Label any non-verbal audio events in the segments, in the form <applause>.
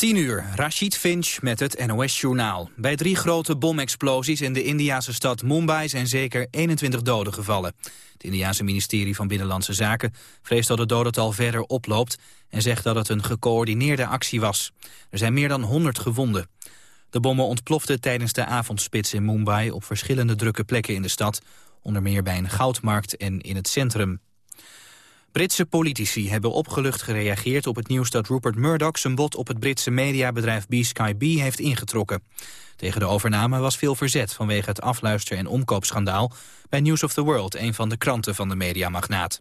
10 uur, Rashid Finch met het NOS-journaal. Bij drie grote bomexplosies in de Indiase stad Mumbai zijn zeker 21 doden gevallen. Het Indiase ministerie van Binnenlandse Zaken vreest dat het dodental verder oploopt... en zegt dat het een gecoördineerde actie was. Er zijn meer dan 100 gewonden. De bommen ontploften tijdens de avondspits in Mumbai... op verschillende drukke plekken in de stad, onder meer bij een goudmarkt en in het centrum. Britse politici hebben opgelucht gereageerd op het nieuws dat Rupert Murdoch zijn bod op het Britse mediabedrijf B-Sky-B heeft ingetrokken. Tegen de overname was veel verzet vanwege het afluister- en omkoopschandaal bij News of the World, een van de kranten van de mediamagnaat.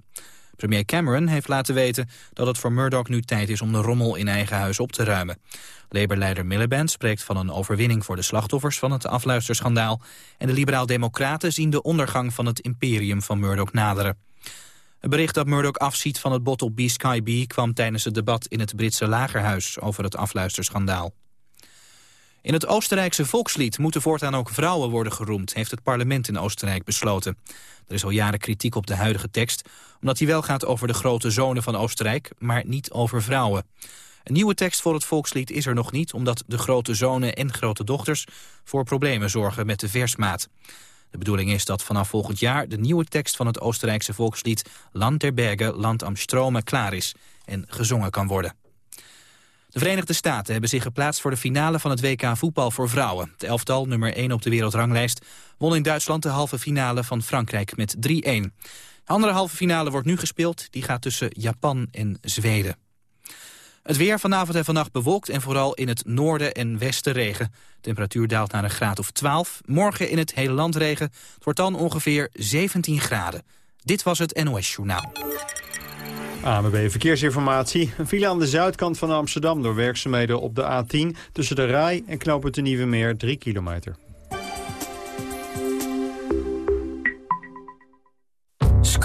Premier Cameron heeft laten weten dat het voor Murdoch nu tijd is om de rommel in eigen huis op te ruimen. Labour-leider Miliband spreekt van een overwinning voor de slachtoffers van het afluisterschandaal en de liberaal-democraten zien de ondergang van het imperium van Murdoch naderen. Het bericht dat Murdoch afziet van het bod op B-Sky B... kwam tijdens het debat in het Britse lagerhuis over het afluisterschandaal. In het Oostenrijkse volkslied moeten voortaan ook vrouwen worden geroemd... heeft het parlement in Oostenrijk besloten. Er is al jaren kritiek op de huidige tekst... omdat die wel gaat over de grote zonen van Oostenrijk... maar niet over vrouwen. Een nieuwe tekst voor het volkslied is er nog niet... omdat de grote zonen en grote dochters voor problemen zorgen met de versmaat. De bedoeling is dat vanaf volgend jaar de nieuwe tekst van het Oostenrijkse volkslied Land der Bergen, Land am Strome klaar is en gezongen kan worden. De Verenigde Staten hebben zich geplaatst voor de finale van het WK voetbal voor vrouwen. Het elftal, nummer 1 op de wereldranglijst, won in Duitsland de halve finale van Frankrijk met 3-1. De andere halve finale wordt nu gespeeld, die gaat tussen Japan en Zweden. Het weer vanavond en vannacht bewolkt en vooral in het noorden en westen regen. Temperatuur daalt naar een graad of 12. Morgen in het hele land regen. Het wordt dan ongeveer 17 graden. Dit was het NOS Journaal. AMB Verkeersinformatie. Een file aan de zuidkant van Amsterdam door werkzaamheden op de A10... tussen de Rai en Knoopert de Nieuwe Meer 3 kilometer.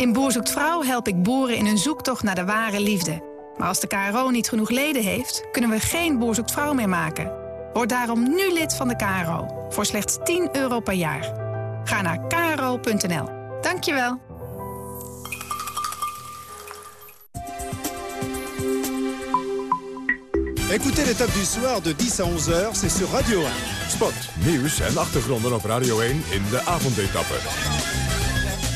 In Boer zoekt Vrouw help ik boeren in hun zoektocht naar de ware liefde. Maar als de KRO niet genoeg leden heeft, kunnen we geen Boer zoekt Vrouw meer maken. Word daarom nu lid van de KRO, voor slechts 10 euro per jaar. Ga naar kro.nl. Dankjewel. Écoutez l'étape du soir de 10 à 11h, c'est sur Radio 1. Sport, nieuws en achtergronden op Radio 1 in de avondetappe.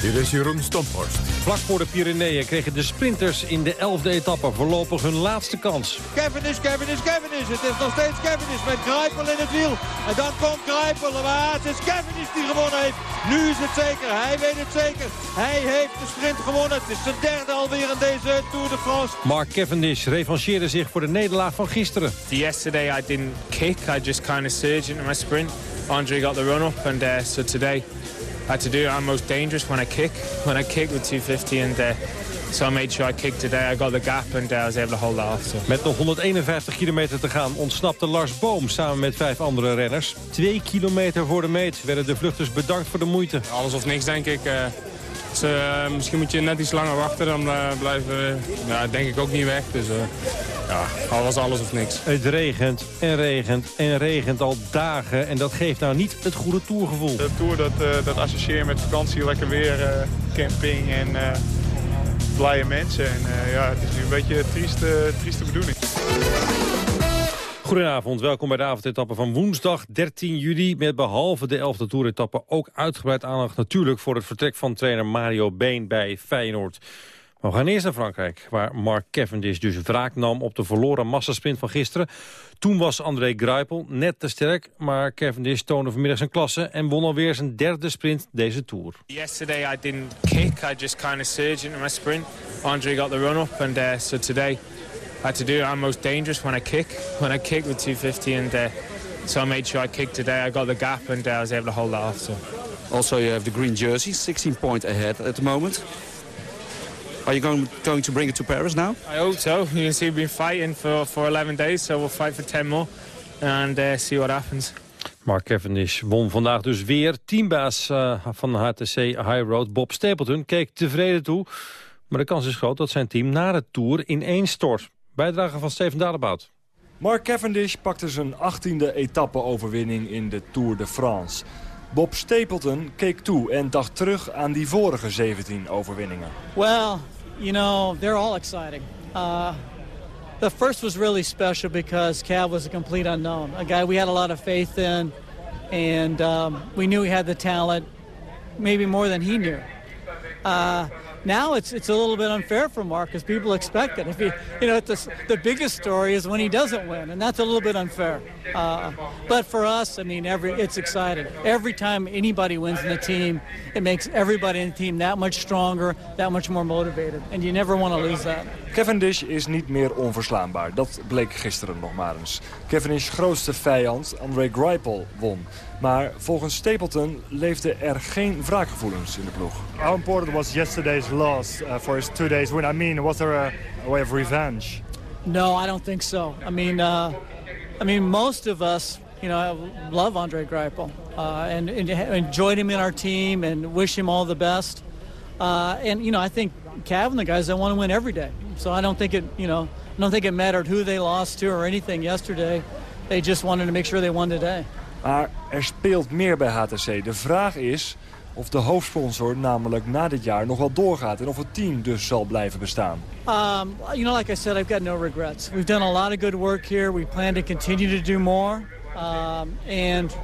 Hier is Jeroen Stomphorst. Vlak voor de Pyreneeën kregen de sprinters in de 11e etappe voorlopig hun laatste kans. Cavendish, Cavendish, Cavendish. Het is nog steeds Cavendish met Grijpel in het wiel. En dan komt Grijpel, maar het is Cavendish die gewonnen heeft. Nu is het zeker, hij weet het zeker. Hij heeft de sprint gewonnen. Het is zijn derde alweer in deze Tour de France. Mark Cavendish revancheerde zich voor de nederlaag van gisteren. Yesterday I didn't kick, I just kind of surged into my sprint. Andre got the run-up and uh, so today... I had to do. I'm most dangerous when I kick. When I kick with 250 and uh, so I made sure I kicked today. I got the gap and uh, I was able to hold that off. So. Met nog 151 kilometer te gaan ontsnapte Lars Boom samen met vijf andere renners. Twee kilometer voor de meet werden de vluchters bedankt voor de moeite. Alles of niks denk ik. Uh, dus, uh, misschien moet je net iets langer wachten, dan uh, blijven ja, denk ik ook niet weg. Dus uh, ja, al was alles of niks. Het regent en regent en regent al dagen en dat geeft nou niet het goede tourgevoel. De tour dat, dat associeer je met vakantie, lekker weer, camping en blije mensen. En ja, het is nu een beetje een trieste, trieste bedoeling. Goedenavond, welkom bij de avondetappe van woensdag 13 juli... met behalve de 11e toeretappe ook uitgebreid aandacht natuurlijk... voor het vertrek van trainer Mario Been bij Feyenoord. Maar we gaan eerst naar Frankrijk, waar Mark Cavendish dus wraak nam... op de verloren massasprint van gisteren. Toen was André Greipel net te sterk, maar Cavendish toonde vanmiddag zijn klasse... en won alweer zijn derde sprint deze Tour. Yesterday I didn't kick, I just kind of surged into my sprint. Andre got the run-up and uh, so today... I had to do. I'm most dangerous when I kick. When I kick with 250 and uh, so I made sure I kicked today. I got the gap and uh, I was able to hold that off. So. Also you have the green jersey, 16 point ahead at the moment. Are you going, going to bring it to Paris now? I hope so. You can see we've been fighting for, for 11 days, so we'll fight for 10 more and uh, see what happens. Mark Cavendish won vandaag dus weer. Teambaas uh, van HTC High Road, Bob Stapleton, keek tevreden toe. Maar de kans is groot dat zijn team na de Tour ineens stort. Bijdrage van Steven Dalebout. Mark Cavendish pakte zijn 18e etappe-overwinning in de Tour de France. Bob Stapleton keek toe en dacht terug aan die vorige 17 overwinningen. Well, you know, they're all exciting. Uh, the first was really special because Cav was a complete unknown. A guy we had a lot of faith in, and um, we knew he had the talent, maybe more than he knew. Uh, now it's it's a little bit unfair for Mark because people expect it. If he, you know, the, the biggest story is when he doesn't win, and that's a little bit unfair. Uh, but for us, I mean, every it's exciting. Every time anybody wins in the team, it makes everybody in the team that much stronger, that much more motivated, and you never want to lose that. Cavendish is niet meer onverslaanbaar. Dat bleek gisteren nog maar eens. Cavendish's grootste vijand, André Greipel, won. Maar volgens Stapleton leefde er geen wraakgevoelens in de ploeg. How important was yesterday's loss uh, for his two days win? I mean, was there a, a, way of revenge? No, I don't think so. I mean, uh, I mean, most of us, you know, love Andre Greipel uh, and, and, enjoyed him in our team and wish him all the best. Uh, and you know, I think Cav and the guys they want to win every day. So I don't think it, you know, I don't think it mattered who they lost to or anything yesterday. They just wanted to make sure they won today. Maar er speelt meer bij HTC. De vraag is of de hoofdsponsor namelijk na dit jaar nog wel doorgaat... en of het team dus zal blijven bestaan. Um, you know, like I said, I've got no regrets. We've done a lot of good work here. We plan to continue to do more. Um, and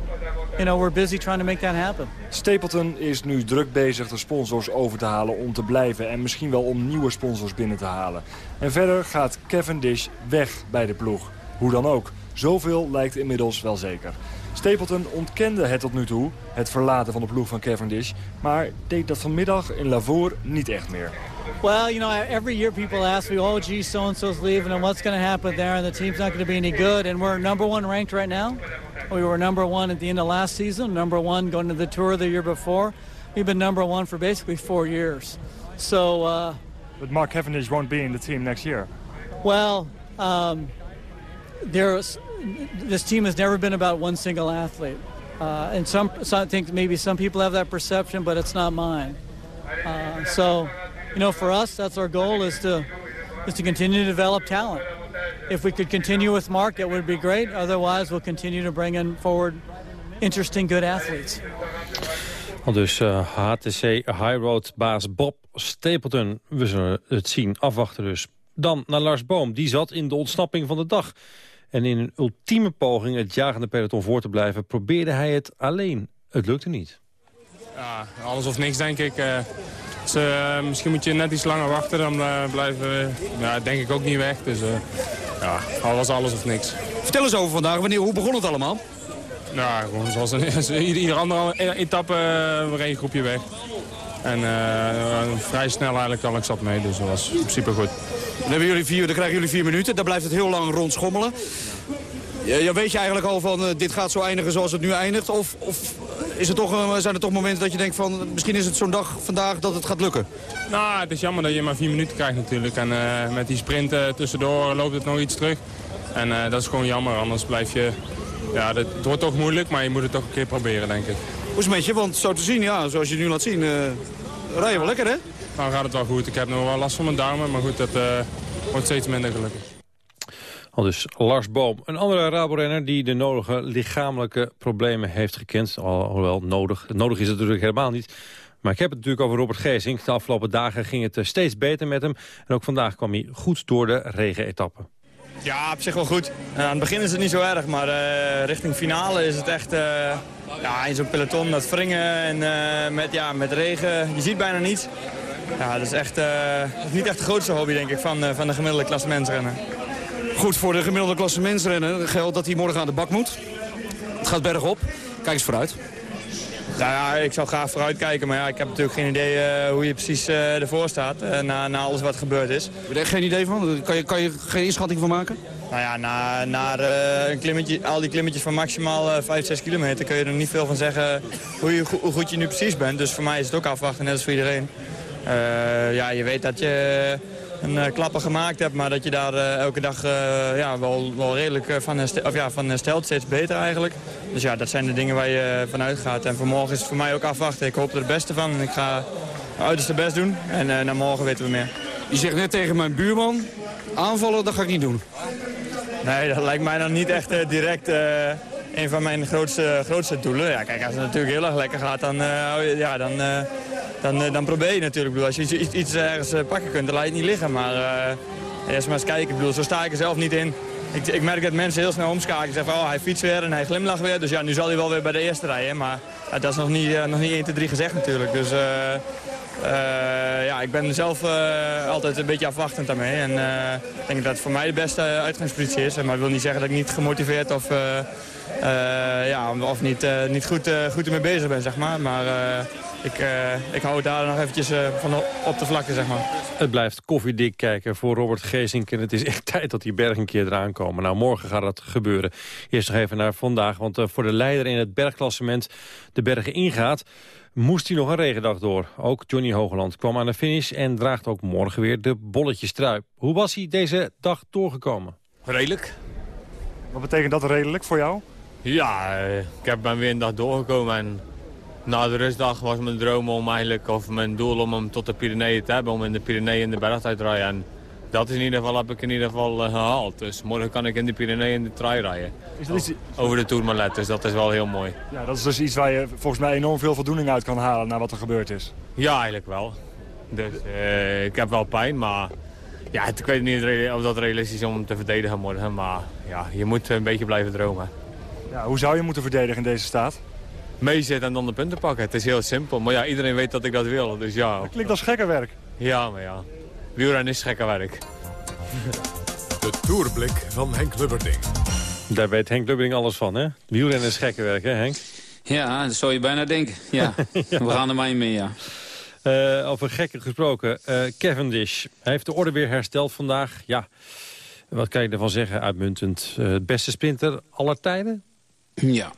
you know, we're busy trying to make that happen. Stapleton is nu druk bezig de sponsors over te halen om te blijven... en misschien wel om nieuwe sponsors binnen te halen. En verder gaat Cavendish weg bij de ploeg. Hoe dan ook. Zoveel lijkt inmiddels wel zeker. Stapleton ontkende het tot nu toe, het verlaten van de ploeg van Cavendish... maar deed dat vanmiddag in Lavour niet echt meer. Well, you know, every year people ask me, oh, gee, so-and-so's leaving, and what's going to happen there, and the team's not going to be any good, and we're number one ranked right now. We were number one at the end of last season, number one going to the tour the year before. We've been number one for basically four years. So... Uh, but Mark Cavendish won't be in the team next year. Well, um, there's this team has never been about one single athlete. Uh, and some, some, I think maybe some people have that perception, but it's not mine. Uh, so, you know, for us, that's our goal is to, is to continue to develop talent. If we could continue with Mark, it would be great. Otherwise, we'll continue to bring in forward interesting, good athletes. Al dus uh, HTC High Road baas Bob Stapleton. We zullen het zien, afwachten dus. Dan naar Lars Boom, die zat in de ontsnapping van de dag. En in een ultieme poging het jagende peloton voor te blijven... probeerde hij het alleen. Het lukte niet. Ja, alles of niks denk ik. Uh, dus, uh, misschien moet je net iets langer wachten, dan uh, blijven ja, denk ik ook niet weg. Dus ja, alles alles of niks. Vertel eens over vandaag, wanneer, hoe begon het allemaal? Nou, gewoon zoals een, <laughs> ieder andere etappe uh, een groepje weg. En uh, vrij snel eigenlijk al ik zat mee, dus dat was in principe goed. Dan, hebben jullie vier, dan krijgen jullie vier minuten, dan blijft het heel lang rondschommelen. Ja, weet je eigenlijk al van uh, dit gaat zo eindigen zoals het nu eindigt? Of, of is het toch, zijn er toch momenten dat je denkt van misschien is het zo'n dag vandaag dat het gaat lukken? Nou, het is jammer dat je maar vier minuten krijgt natuurlijk. En met die sprint tussendoor loopt het nog iets terug. En dat is gewoon jammer, anders blijf je... Ja, het wordt toch moeilijk, maar je moet het toch een keer proberen, denk ik. Hoe is het met je? Want zo te zien, ja, zoals je nu laat zien, uh, rij je wel lekker, hè? Nou gaat het wel goed. Ik heb nog wel last van mijn duimen, maar goed, dat uh, wordt steeds minder gelukkig. Al dus Lars Boom, een andere Rabo-renner die de nodige lichamelijke problemen heeft gekend. Alhoewel, nodig, nodig is het natuurlijk helemaal niet. Maar ik heb het natuurlijk over Robert Geesink. De afgelopen dagen ging het eh, steeds beter met hem. En ook vandaag kwam hij goed door de regenetappen. Ja, op zich wel goed. aan het begin is het niet zo erg, maar uh, richting finale is het echt... Uh, ja, in zo'n peloton, dat wringen en met, ja, met regen, je ziet bijna niets. Ja, dat is echt niet echt de grootste hobby, denk ik, van, van de gemiddelde klassementsrennen. Goed, voor de gemiddelde klassementsrennen geldt dat hij morgen aan de bak moet. Het gaat bergop. Kijk eens vooruit. Nou ja, ik zou graag vooruit kijken, maar ja, ik heb natuurlijk geen idee uh, hoe je precies uh, ervoor staat uh, na, na alles wat gebeurd is. Heb je er geen idee van? Kan je, kan je geen inschatting van maken? Nou ja, na, na een klimmetje, al die klimmetjes van maximaal 5, 6 kilometer kun je er niet veel van zeggen hoe, je, hoe goed je nu precies bent. Dus voor mij is het ook afwachten, net als voor iedereen. ja, je weet dat je een klappen gemaakt hebt. Maar dat je daar elke dag ja, wel, wel redelijk van, herstelt, of ja, van herstelt. Steeds beter eigenlijk. Dus ja, dat zijn de dingen waar je vanuit gaat. En vanmorgen is het voor mij ook afwachten. Ik hoop er het beste van. En ik ga uiterste best doen. En uh, na morgen weten we meer. Je zegt net tegen mijn buurman, aanvallen dat ga ik niet doen. Nee, dat lijkt mij dan niet echt uh, direct uh, een van mijn grootste, grootste doelen. Ja, kijk, als het natuurlijk heel erg lekker gaat, dan, ja, dan, dan, dan probeer je natuurlijk. Als je iets, iets ergens pakken kunt, dan laat je het niet liggen. Maar eerst maar eens kijken. Zo sta ik er zelf niet in. Ik, ik merk dat mensen heel snel omschakelen. Zeggen oh, hij fietst weer en hij glimlacht weer. Dus ja, nu zal hij wel weer bij de eerste rijden. Maar dat is nog niet, nog niet 1, 2, 3 gezegd natuurlijk. Dus ja, ik ben zelf uh, altijd een beetje afwachtend daarmee. En uh, ik denk dat het voor mij de beste uitgangspositie is. Maar dat wil niet zeggen dat ik niet gemotiveerd of, ja, of niet, niet goed, goed ermee bezig ben, zeg maar. Maar ik, ik hou het daar nog eventjes van op de vlakte, zeg maar. Het blijft koffiedik kijken voor Robert Geesink. En het is echt <laughs> tijd dat die bergen een keer eraan komen. Nou, morgen gaat dat gebeuren. Eerst nog even naar vandaag, want voor de leider in het bergklassement de bergen ingaat moest hij nog een regendag door. Ook Johnny Hogeland kwam aan de finish en draagt ook morgen weer de bolletjestrui. Hoe was hij deze dag doorgekomen? Redelijk. Wat betekent dat redelijk voor jou? Ja, ik heb ben weer een dag doorgekomen en na de rustdag was mijn droom om eigenlijk, of mijn doel om hem tot de Pyreneeën te hebben, om in de Pyreneeën in de berg te rijden. En dat is in ieder geval, heb ik in ieder geval uh, gehaald. Dus morgen kan ik in de Pyreneeën in de trui rijden. Is dat iets... Over de Tourmalet, dus dat is wel heel mooi. Ja, dat is dus iets waar je volgens mij enorm veel voldoening uit kan halen naar wat er gebeurd is. Ja, eigenlijk wel. Dus uh, ik heb wel pijn, maar ja, ik weet niet of dat realistisch is om te verdedigen morgen. Maar ja, je moet een beetje blijven dromen. Ja, hoe zou je moeten verdedigen in deze staat? Meezitten en dan de punten pakken. Het is heel simpel. Maar ja, iedereen weet dat ik dat wil. Dus ja. Dat klinkt als gekke werk. Ja, maar ja. Wielrennen is gekke werk. De Tourblik van Henk Lubberding. Daar weet Henk Lubberding alles van, hè? Wielrennen is gekke werk, hè Henk? Ja, dat zou je bijna denken. Ja, <laughs> we gaan er maar in mee, ja. Uh, over gekken gesproken, uh, Cavendish. Hij heeft de orde weer hersteld vandaag. Ja, wat kan je ervan zeggen? Uitmuntend. Uh, het beste sprinter aller tijden? Ja.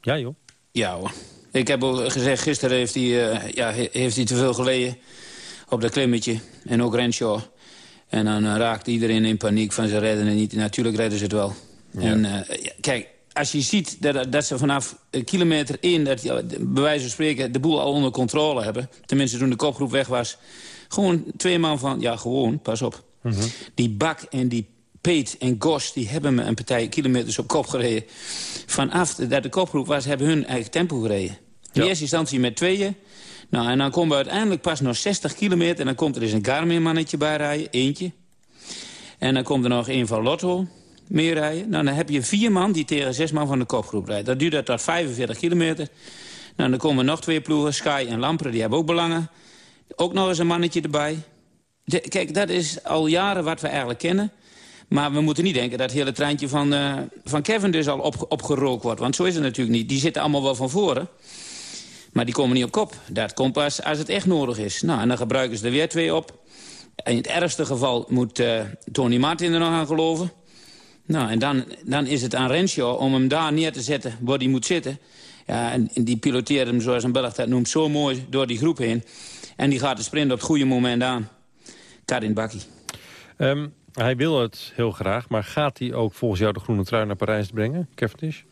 Ja, joh? Ja, hoor. Ik heb al gezegd, gisteren heeft hij, ja, heeft hij te veel geleden op dat klimmetje. En ook Renshaw. En dan uh, raakt iedereen in paniek van ze redden het niet. Natuurlijk redden ze het wel. En uh, kijk, als je ziet dat, dat ze vanaf kilometer 1... dat bij wijze van spreken de boel al onder controle hebben... tenminste toen de kopgroep weg was... gewoon twee man van... ja, gewoon, pas op. Mhm. Die Bak en die Peet en Gos, die hebben me een partij kilometers op kop gereden. Vanaf dat de kopgroep was, hebben hun eigen tempo gereden. In eerste instantie met tweeën. Nou, en dan komen we uiteindelijk pas nog 60 kilometer... en dan komt er eens een Garmin-mannetje bij rijden, eentje. En dan komt er nog een van Lotto meer rijden. Nou, dan heb je vier man die tegen zes man van de kopgroep rijden. Dat duurt dat tot 45 kilometer. Nou, dan komen nog twee ploegen, Sky en Lampre, die hebben ook belangen. Ook nog eens een mannetje erbij. kijk, dat is al jaren wat we eigenlijk kennen. Maar we moeten niet denken dat het hele treintje van, uh, van Kevin dus al op, opgerookt wordt. Want zo is het natuurlijk niet. Die zitten allemaal wel van voren. Maar die komen niet op kop. Dat komt pas als het echt nodig is. Nou, en dan gebruiken ze er weer twee op. In het ergste geval moet uh, Tony Martin er nog aan geloven. Nou, en dan, dan is het aan Renshaw om hem daar neer te zetten waar hij moet zitten. Ja, en, die piloteert hem, zoals een Belg dat noemt, zo mooi door die groep heen. En die gaat de sprint op het goede moment aan. Karin Bakkie. Um, hij wil het heel graag, maar gaat hij ook volgens jou de groene trui naar Parijs brengen, Cavendish?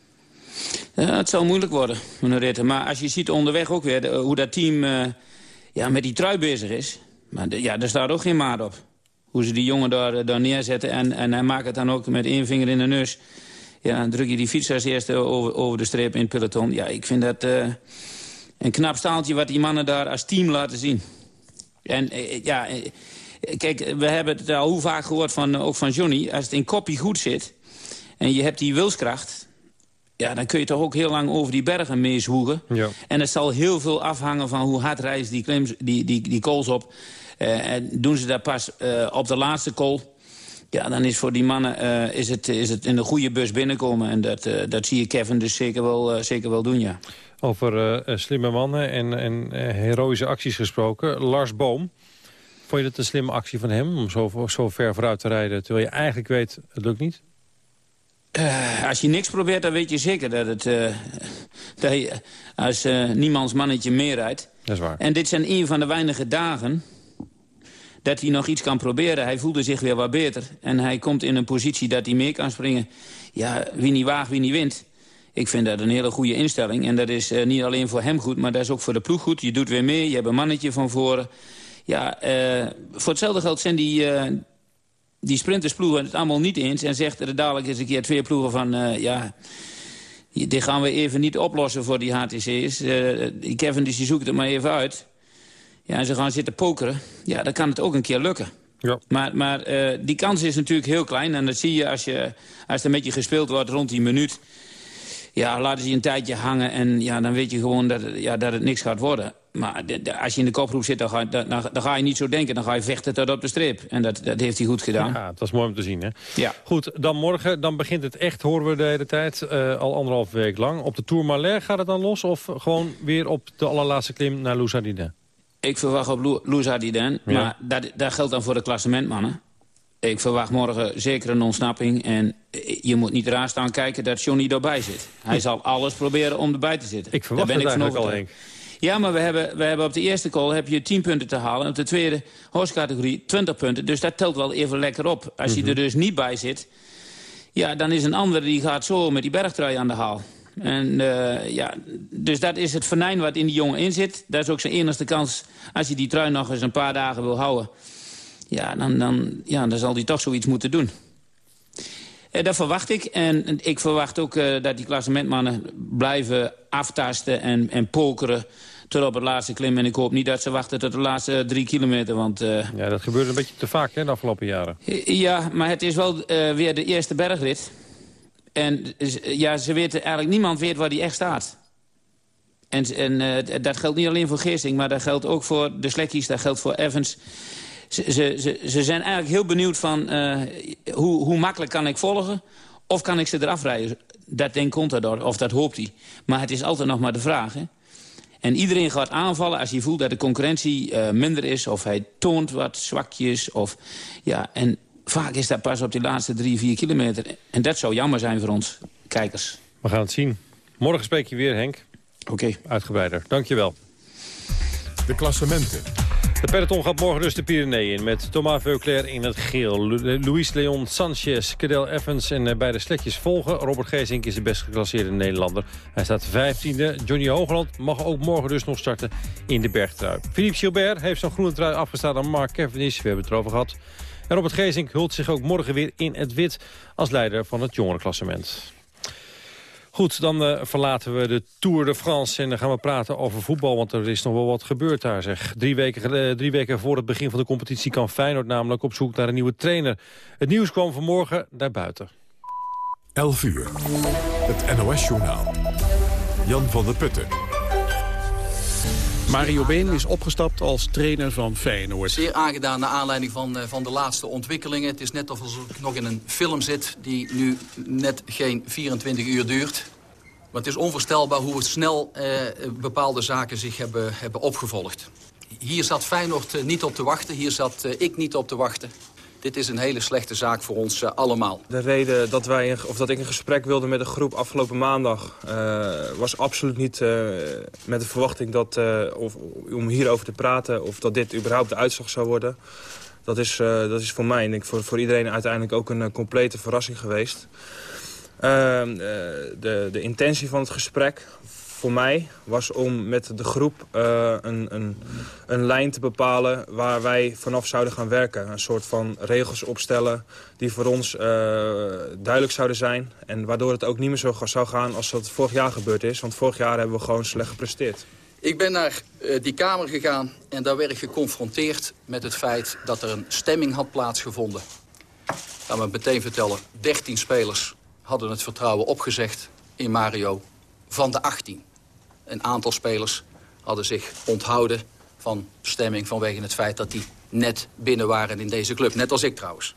Ja, het zal moeilijk worden, meneer. Maar als je ziet onderweg ook weer hoe dat team uh, ja, met die trui bezig is... Maar ja, daar staat ook geen maat op. Hoe ze die jongen daar, eh, daar neerzetten. En, en hij maakt het dan ook met één vinger in de neus. Ja, dan druk je die fiets als eerste over, over de streep in het peloton. Ja, ik vind dat een knap staaltje wat die mannen daar als team laten zien. En ja, kijk, we hebben het al hoe vaak gehoord van, ook van Johnny. Als het in kopie goed zit en je hebt die wilskracht ja, dan kun je toch ook heel lang over die bergen meezwoegen. Ja. En het zal heel veel afhangen van hoe hard reist die, klims, die, die, die kools op. Uh, en doen ze dat pas uh, op de laatste kool... Ja, dan is voor die mannen uh, is het, is het in de goede bus binnenkomen. En dat, dat zie je Kevin dus zeker wel, zeker wel doen, ja. Over slimme mannen en, en heroïsche acties gesproken. Lars Boom, vond je dat een slimme actie van hem... om zo, zo ver vooruit te rijden, terwijl je eigenlijk weet, het lukt niet? Uh, als je niks probeert, dan weet je zeker dat, het, uh, dat je als uh, niemands mannetje meer rijdt. Dat is waar. En dit zijn een van de weinige dagen dat hij nog iets kan proberen. Hij voelde zich weer wat beter. En hij komt in een positie dat hij meer kan springen. Ja, wie niet waagt, wie niet wint. Ik vind dat een hele goede instelling. En dat is niet alleen voor hem goed, maar dat is ook voor de ploeg goed. Je doet weer mee, je hebt een mannetje van voren. Ja, voor hetzelfde geld zijn die, die sprintersploegen het allemaal niet eens... en zegt er dadelijk eens een keer twee ploegen van... ja, dit gaan we even niet oplossen voor die HTC's. die Kevin die zoekt het maar even uit. Ja, en ze gaan zitten pokeren. Ja, dan kan het ook een keer lukken. Ja. Maar, maar die kans is natuurlijk heel klein. En dat zie je als, je als er met je gespeeld wordt rond die minuut ja, laten ze je een tijdje hangen en ja, dan weet je gewoon dat, ja, dat het niks gaat worden. Maar als je in de kopgroep zit, dan ga, dan, dan ga, je niet zo denken. Dan ga je vechten tot op de streep. En dat, dat heeft hij goed gedaan. Ja, dat is mooi om te zien, hè? Ja. Goed, dan morgen, dan begint het echt, horen we de hele tijd, uh, al anderhalf week lang. Op de Tour Malais gaat het dan los? Of gewoon weer op de allerlaatste klim naar Lousardiden? Ik verwacht op Lousardiden, ja. maar dat, dat geldt dan voor de klassementmannen. Ik verwacht morgen zeker een ontsnapping. En je moet niet raar staan kijken dat Johnny erbij zit. Hij zal alles proberen om erbij te zitten. Ik verwacht Daar ben ik van al, Henk. Ja, maar we hebben, we hebben op de eerste call heb je 10 punten te halen. En op de tweede hoofdcategorie 20 punten. Dus dat telt wel even lekker op. Als je mhm. er dus niet bij zit... Ja, dan is een ander die gaat zo met die bergtrui aan de haal. En uh, ja, dus dat is het venijn wat in die jongen in zit. Dat is ook zijn enige kans als je die trui nog eens een paar dagen wil houden ja, dan, dan, ja, dan zal hij toch zoiets moeten doen. Uh, dat verwacht ik. En ik verwacht ook uh, dat die klassementmannen blijven aftasten en, en pokeren tot op het laatste klim. En ik hoop niet dat ze wachten tot de laatste drie kilometer. Want, uh, ja, dat gebeurt een beetje te vaak hè, de afgelopen jaren. Ja, maar het is wel weer de eerste bergrit. En ja, ze weten eigenlijk niemand weet waar die echt staat. En, en dat geldt niet alleen voor Geersing, maar dat geldt ook voor de Slekkies, dat geldt voor Evans ze, ze, ze, zijn eigenlijk heel benieuwd van uh, hoe, hoe makkelijk kan ik volgen... of kan ik ze eraf rijden. Dat denkt Contador, of dat hoopt hij. Maar het is altijd nog maar de vraag. Hè? En iedereen gaat aanvallen als hij voelt dat de concurrentie uh, minder is... of hij toont wat zwakjes. Of, ja, en vaak is dat pas op die laatste drie, vier kilometer. En dat zou jammer zijn voor ons kijkers. We gaan het zien. Morgen spreek je weer, Henk. Oké. Okay. Uitgebreider. Dank je wel. De klassementen. De peloton gaat morgen dus de Pyreneeën in met Thomas Veuclair in het geel. Luis Leon Sanchez, Cadel Evans en eh, beide sletjes volgen. Robert Geesink is de best geclasseerde Nederlander. Hij staat 15e. Johnny Hoogland mag ook morgen dus nog starten in de bergtrui. Philippe Gilbert heeft zijn groene trui afgestaan aan Mark Cavendish. We hebben het erover gehad. En Robert Geesink hult zich ook morgen weer in het wit als leider van het jongerenklassement. Goed, dan uh, verlaten we de Tour de France en dan gaan we praten over voetbal. Want er is nog wel wat gebeurd daar, zeg. Drie weken, uh, drie weken voor het begin van de competitie kan Feyenoord namelijk op zoek naar een nieuwe trainer. Het nieuws kwam vanmorgen daarbuiten. 11 uur. Het NOS-journaal. Jan van der Putten. Mario Been is opgestapt als trainer van Feyenoord. Zeer aangedaan naar aanleiding van, uh, van de laatste ontwikkelingen. Het is net alsof ik nog in een film zit die nu net geen 24 uur duurt. Maar het is onvoorstelbaar hoe snel uh, bepaalde zaken zich hebben, hebben opgevolgd. Hier zat Feyenoord uh, niet op te wachten, hier zat ik niet op te wachten. Dit is een hele slechte zaak voor ons uh, allemaal. De reden dat, wij, of dat ik een gesprek wilde met de groep afgelopen maandag... Uh, was absoluut niet uh, met de verwachting dat, of, om hierover te praten... of dat dit überhaupt de uitslag zou worden. Dat is, dat is voor mij en ik, voor, voor iedereen uiteindelijk ook een complete verrassing geweest. Ehm, de, de intentie van het gesprek voor mij was om met de groep uh, een, een, een lijn te bepalen waar wij vanaf zouden gaan werken. Een soort van regels opstellen die voor ons uh, duidelijk zouden zijn. En waardoor het ook niet meer zo zou gaan als dat vorig jaar gebeurd is. Want vorig jaar hebben we gewoon slecht gepresteerd. Ik ben naar uh, die kamer gegaan en daar werd ik geconfronteerd met het feit dat er een stemming had plaatsgevonden. Laat me meteen vertellen, 13 spelers hadden het vertrouwen opgezegd in Mario van de 18. Een aantal spelers hadden zich onthouden van stemming vanwege het feit dat die net binnen waren in deze club. Net als ik trouwens.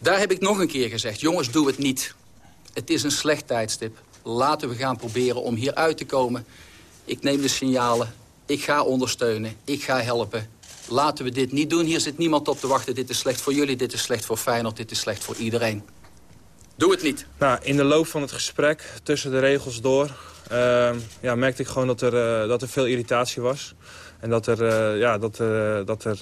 Daar heb ik nog een keer gezegd, jongens, doe het niet. Het is een slecht tijdstip. Laten we gaan proberen om hier uit te komen. Ik neem de signalen, ik ga ondersteunen, ik ga helpen. Laten we dit niet doen. Hier zit niemand op te wachten. Dit is slecht voor jullie, dit is slecht voor Feyenoord, dit is slecht voor iedereen. Doe het niet. Nou, in de loop van het gesprek, tussen de regels door... Uh, ja, merkte ik gewoon dat er, uh, dat er veel irritatie was. En dat er, uh, ja, dat, dat er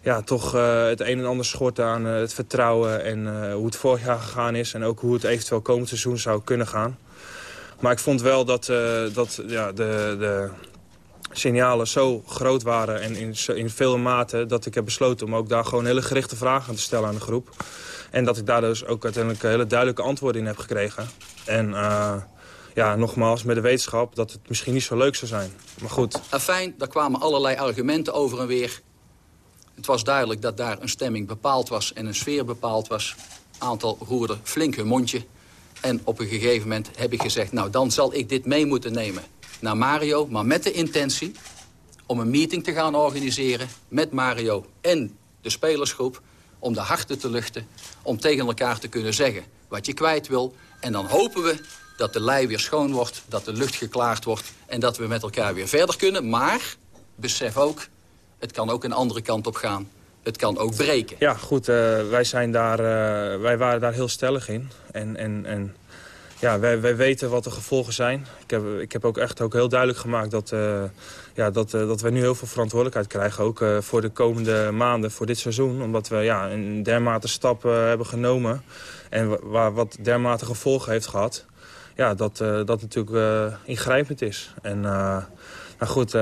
ja, toch het een en ander schort aan het vertrouwen en hoe het vorig jaar gegaan is. En ook hoe het eventueel komend seizoen zou kunnen gaan. Maar ik vond wel dat, dat ja, de, de signalen zo groot waren en in, in veel mate dat ik heb besloten om ook daar gewoon hele gerichte vragen aan te stellen aan de groep. En dat ik daar dus ook uiteindelijk hele duidelijke antwoorden in heb gekregen. En ja, nogmaals, met de wetenschap dat het misschien niet zo leuk zou zijn. Maar goed. Afijn, daar kwamen allerlei argumenten over en weer. Het was duidelijk dat daar een stemming bepaald was en een sfeer bepaald was. Aantal roerde flink hun mondje. En op een gegeven moment heb ik gezegd... nou, dan zal ik dit mee moeten nemen naar Mario... maar met de intentie om een meeting te gaan organiseren... met Mario en de spelersgroep... om de harten te luchten, om tegen elkaar te kunnen zeggen... wat je kwijt wil. En dan hopen we dat de lei weer schoon wordt, dat de lucht geklaard wordt... en dat we met elkaar weer verder kunnen. Maar besef ook, het kan ook een andere kant op gaan. Het kan ook breken. Ja, goed. Uh, wij, zijn daar, uh, wij waren daar heel stellig in. En, en, en ja, wij, wij weten wat de gevolgen zijn. Ik heb, ik heb ook echt ook heel duidelijk gemaakt dat, uh, ja, dat, dat we nu heel veel verantwoordelijkheid krijgen. Ook voor de komende maanden, voor dit seizoen. Omdat we ja, een dermate stap hebben genomen. En wat dermate gevolgen heeft gehad. Ja, dat, dat natuurlijk ingrijpend is. En nou goed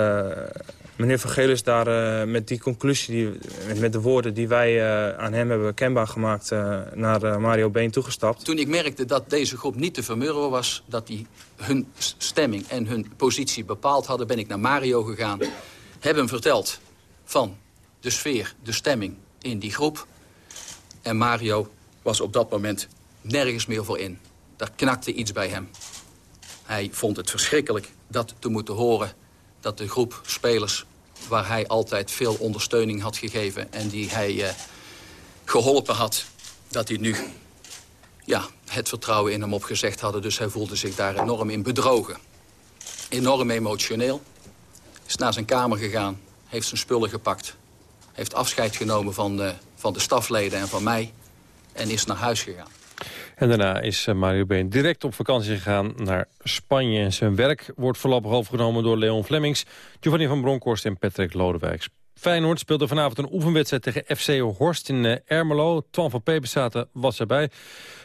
meneer Van Geel is daar met die conclusie, die, met, de woorden die wij aan hem hebben kenbaar gemaakt, naar Mario Been toegestapt. Toen ik merkte dat deze groep niet te vermurwen was, dat die hun stemming en hun positie bepaald hadden, ben ik naar Mario gegaan. Heb hem verteld van de sfeer, de stemming in die groep. En Mario was op dat moment nergens meer voor in. Daar knakte iets bij hem. Hij vond het verschrikkelijk dat te moeten horen dat de groep spelers waar hij altijd veel ondersteuning had gegeven... en die hij uh, geholpen had, dat hij nu ja, het vertrouwen in hem opgezegd hadden. Dus hij voelde zich daar enorm in bedrogen. Enorm emotioneel. Is naar zijn kamer gegaan, heeft zijn spullen gepakt... heeft afscheid genomen van de, van de stafleden en van mij... en is naar huis gegaan. En daarna is eh, Mario Been direct op vakantie gegaan naar Spanje. En zijn werk wordt voorlopig overgenomen door Leon Flemings... Giovanni van Bronckhorst en Patrick Lodewijks. Feyenoord speelde vanavond een oefenwedstrijd tegen FC Horst in uh, Ermelo. Twan van Peperstraten was erbij.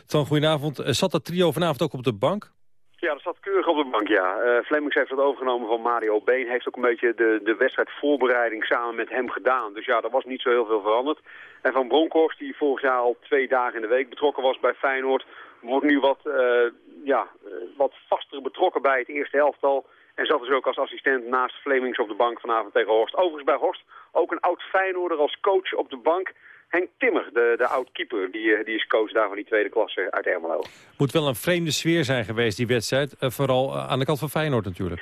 Twan, goedenavond. Uh, zat dat trio vanavond ook op de bank? Ja, dat zat keurig op de bank, ja. Uh, Flemings heeft dat overgenomen van Mario Been. Heeft ook een beetje de, de wedstrijdvoorbereiding samen met hem gedaan. Dus ja, er was niet zo heel veel veranderd. En Van Bronckhorst, die vorig jaar al twee dagen in de week betrokken was bij Feyenoord... wordt nu wat, uh, ja, wat vaster betrokken bij het eerste helftal... En zat dus ook als assistent naast Flemings op de bank vanavond tegen Horst. Overigens bij Horst ook een oud Feyenoorder als coach op de bank. Henk Timmer, de, de oud-keeper, die, eh, die is coach daar van die tweede klasse uit Ermelo. Moet wel een vreemde sfeer zijn geweest, die wedstrijd. Uh, vooral uh, aan de kant van Feyenoord natuurlijk.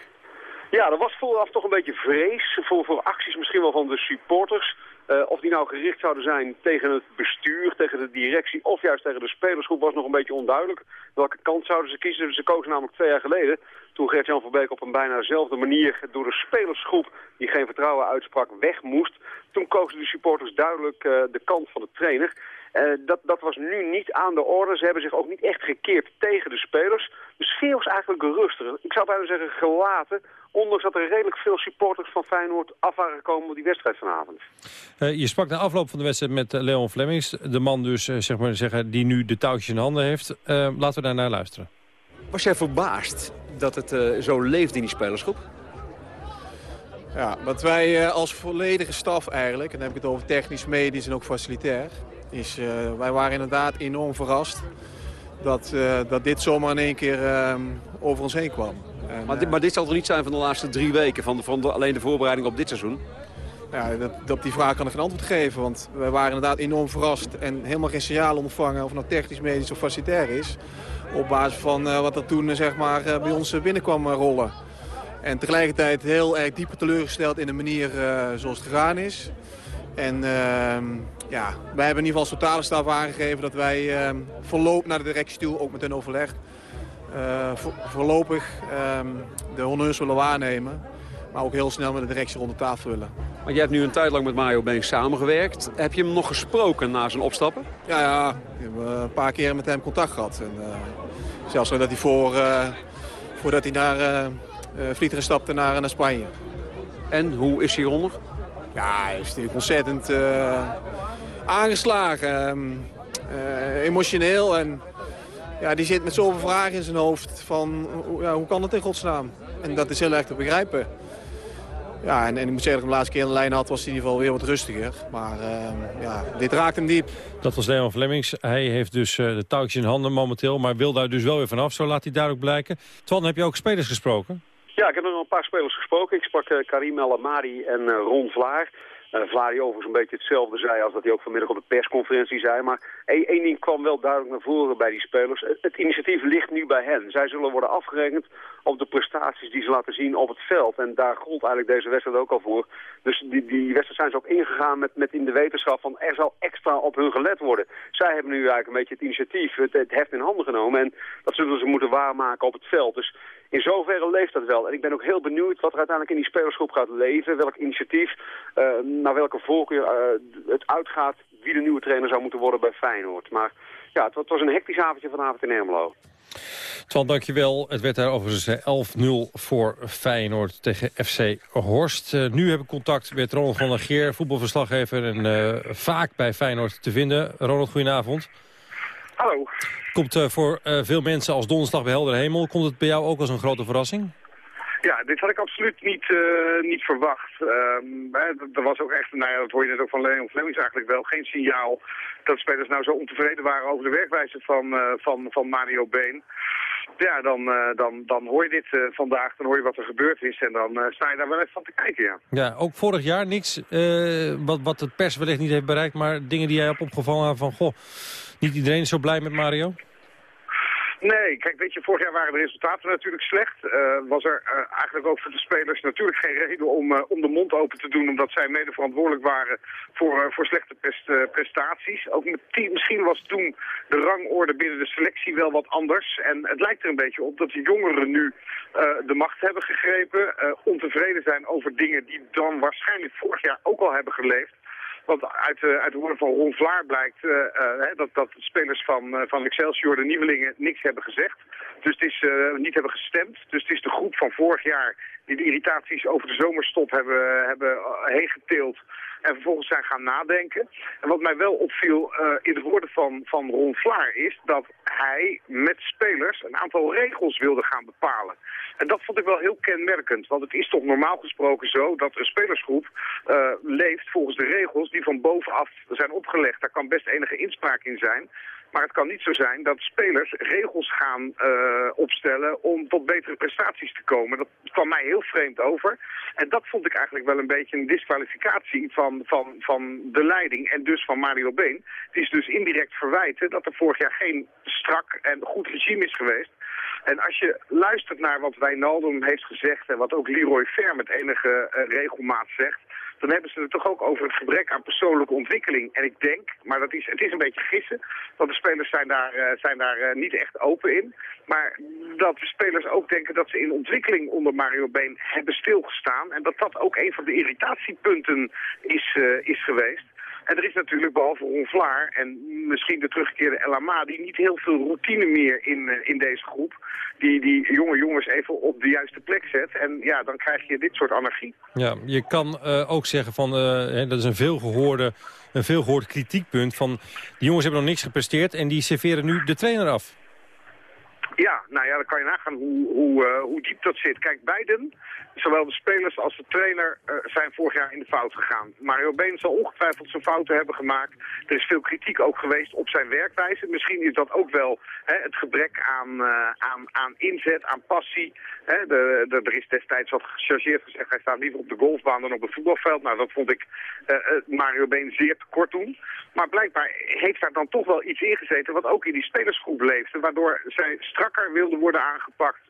Ja, er was vooraf toch een beetje vrees voor, voor acties misschien wel van de supporters. Uh, of die nou gericht zouden zijn tegen het bestuur, tegen de directie of juist tegen de spelersgroep was nog een beetje onduidelijk. Welke kant zouden ze kiezen? Ze kozen namelijk twee jaar geleden, toen Gert-Jan van Beek op een bijna dezelfde manier door de spelersgroep, die geen vertrouwen uitsprak, weg moest. Toen kozen de supporters duidelijk uh, de kant van de trainer. Uh, dat, dat was nu niet aan de orde. Ze hebben zich ook niet echt gekeerd tegen de spelers. De sfeer was eigenlijk rustig. Ik zou bijna zeggen gelaten. Ondanks dat er redelijk veel supporters van Feyenoord af waren gekomen op die wedstrijd vanavond. Uh, je sprak na afloop van de wedstrijd met Leon Flemings. De man dus, zeg maar zeggen, die nu de touwtjes in handen heeft. laten we daar naar luisteren. Was jij verbaasd dat het zo leeft in die spelersgroep? Ja, wat wij als volledige staf eigenlijk, en dan heb ik het over technisch, medisch en ook facilitair is, uh, wij waren inderdaad enorm verrast dat, dat dit zomaar in één keer uh, over ons heen kwam. En, maar, dit, maar, dit, zal toch niet zijn van de laatste drie weken, van, de, van de, alleen de voorbereiding op dit seizoen? Ja, dat, op die vraag kan ik geen antwoord geven, want wij waren inderdaad enorm verrast en helemaal geen signaal ontvangen of het nou technisch, medisch of facilitair is. Op basis van wat er toen zeg maar, bij ons binnenkwam rollen. En tegelijkertijd heel erg diepe teleurgesteld in de manier zoals het gegaan is. En ehm, ja, wij hebben in ieder geval als totale staf aangegeven dat wij uh, voorlopig naar de directie toe, ook met hen overlegd, uh, voorlopig uh, de honneurs willen waarnemen. Maar ook heel snel met de directie rond de tafel willen. Maar jij hebt nu een tijd lang met Mario Been samengewerkt. Heb je hem nog gesproken na zijn opstappen? Ja, ja. ik heb een paar keer met hem contact gehad. En, uh, zelfs dat hij voor, uh, voordat hij naar uh, vliegtuig stapte naar, naar Spanje. En hoe is hij eronder? Ja, hij is natuurlijk ontzettend aangeslagen. Uh, emotioneel en ja, die zit met zoveel vragen in zijn hoofd van ja, hoe kan het in godsnaam? En dat is heel erg te begrijpen. Ja, en, en ik moet zeggen dat ik hem de laatste keer in de lijn had, was hij in ieder geval weer wat rustiger. Maar uh, ja, dit raakt hem diep. Dat was Leon Flemings. Hij heeft dus uh, de touwtjes in handen momenteel, maar wil daar dus wel weer vanaf. Zo laat hij duidelijk blijken. Twan, heb je ook spelers gesproken? Ja, ik heb nog een paar spelers gesproken. Ik sprak uh, Karim El Amari en Ron Vlaar. Vlaar die overigens een beetje hetzelfde zei als dat hij ook vanmiddag op de persconferentie zei. Maar één, ding kwam wel duidelijk naar voren bij die spelers. Het, het, initiatief ligt nu bij hen. Zij zullen worden afgerekend op de prestaties die ze laten zien op het veld. En daar gold eigenlijk deze wedstrijd ook al voor. Dus die, die wedstrijd zijn ze ook ingegaan met, met in de wetenschap van er zal extra op hun gelet worden. Zij hebben nu eigenlijk een beetje het initiatief, het, het heft in handen genomen. En dat zullen ze moeten waarmaken op het veld. Dus in zoverre leeft dat wel. En ik ben ook heel benieuwd wat er uiteindelijk in die spelersgroep gaat leven. Welk initiatief, uh, naar welke voorkeur uh, het uitgaat wie de nieuwe trainer zou moeten worden bij Feyenoord. Maar ja, het, was een hectisch avondje vanavond in Ermelo. Twan, dankjewel. Het werd daar overigens 11-0 voor Feyenoord tegen FC Horst. Nu heb ik contact met Ronald van der Geer, voetbalverslaggever... en vaak bij Feyenoord te vinden. Ronald, goedenavond. Hallo. Komt uh, voor veel mensen als donderslag bij helder hemel. Komt het bij jou ook als een grote verrassing? Ja, dit had ik absoluut niet, uh, niet verwacht. Um, er was ook echt, nou ja, dat hoor je net ook van Leon Flemings eigenlijk wel, geen signaal dat spelers nou zo ontevreden waren over de werkwijze van, uh, van, van Mario Been. Ja, dan, uh, dan, dan hoor je dit vandaag, dan hoor je wat er gebeurd is en dan sta je daar wel even van te kijken, ja. Ja, ook vorig jaar niks wat, wat het pers wellicht niet heeft bereikt, maar dingen die jij hebt opgevallen van, goh, niet iedereen zo blij met Mario? Nee, kijk, weet je, vorig jaar waren de resultaten natuurlijk slecht. Uh, was er uh, eigenlijk ook voor de spelers natuurlijk geen reden om, uh, om de mond open te doen... omdat zij mede verantwoordelijk waren voor, voor slechte prest, prestaties. Ook met misschien was toen de rangorde binnen de selectie wel wat anders. En het lijkt er een beetje op dat de jongeren nu de macht hebben gegrepen... ontevreden zijn over dingen die dan waarschijnlijk vorig jaar ook al hebben geleefd. Want uit, uh, uit de woorden van Ron Vlaar blijkt uh, uh, dat, dat spelers van, van Excelsior, de nieuwelingen, niks hebben gezegd. Dus het is niet hebben gestemd. Dus het is de groep van vorig jaar die de irritaties over de zomerstop hebben, hebben heen geteeld. En vervolgens zijn gaan nadenken. En wat mij wel opviel uh, in de woorden van, van Ron Vlaar is dat hij met spelers een aantal regels wilde gaan bepalen. En dat vond ik wel heel kenmerkend. Want het is toch normaal gesproken zo dat een spelersgroep uh, leeft volgens de regels die van bovenaf zijn opgelegd. Daar kan best enige inspraak in zijn. Maar het kan niet zo zijn dat spelers regels gaan uh, opstellen om tot betere prestaties te komen. Dat kwam mij heel vreemd over. En dat vond ik eigenlijk wel een beetje een disqualificatie van, van, van de leiding en dus van Mario Been. Het is dus indirect verwijten dat er vorig jaar geen strak en goed regime is geweest. En als je luistert naar wat Wijnaldum heeft gezegd en wat ook Leroy Ver met enige uh, regelmaat zegt dan hebben ze het toch ook over het gebrek aan persoonlijke ontwikkeling. En ik denk, maar dat is, het is een beetje gissen, want de spelers zijn daar, uh, zijn daar uh, niet echt open in. Maar dat de spelers ook denken dat ze in ontwikkeling onder Mario Been hebben stilgestaan. En dat dat ook een van de irritatiepunten is, uh, is geweest. En er is natuurlijk behalve Ron Vlaar en misschien de teruggekeerde El Amadi niet heel veel routine meer in, uh, in deze groep. Die die jonge jongens even op de juiste plek zet. En ja, dan krijg je dit soort anarchie. Ja, je kan uh, ook zeggen van, hè, dat is een veelgehoorde, een veelgehoord kritiekpunt van... die jongens hebben nog niks gepresteerd en die serveren nu de trainer af. Ja, nou ja, dan kan je nagaan hoe, hoe, uh, hoe diep dat zit. Kijk, beiden, zowel de spelers als de trainer, uh, zijn vorig jaar in de fout gegaan. Mario Been zal ongetwijfeld zijn fouten hebben gemaakt. Er is veel kritiek ook geweest op zijn werkwijze. Misschien is dat ook wel hè, het gebrek aan, uh, aan, aan inzet, aan passie. Hè, de, er is destijds wat gechargeerd gezegd, hij staat liever op de golfbaan dan op het voetbalveld. Nou, dat vond ik Mario Been zeer tekort doen. Maar blijkbaar heeft daar dan toch wel iets ingezeten wat ook in die spelersgroep leefde. Waardoor zij strakker wilde worden aangepakt,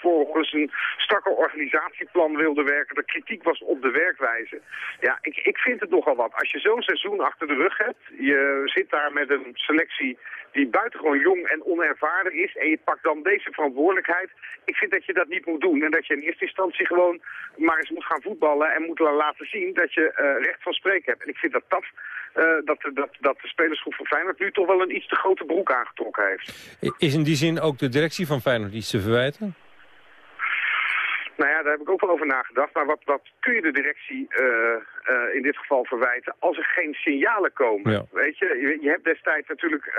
volgens een strakker organisatieplan wilde werken. Er kritiek was op de werkwijze. Ja, ik, ik vind het nogal wat. Als je zo'n seizoen achter de rug hebt, je zit daar met een selectie die buitengewoon jong en onervaren is en je pakt dan deze verantwoordelijkheid. Ik vind dat je dat niet moet doen en dat je in eerste instantie gewoon maar eens moet gaan voetballen en moet laten zien dat je uh, recht van spreken hebt. En ik vind dat dat, dat, dat, dat de spelersgroep van Feyenoord nu toch wel een iets te grote broek aangetrokken heeft. Is in die zin ook de directie van Feyenoord iets te verwijten? Nou ja, daar heb ik ook wel over nagedacht. Maar wat, wat kun je de directie uh, uh, in dit geval verwijten als er geen signalen komen? Ja. Weet je, je, je, hebt destijds natuurlijk uh,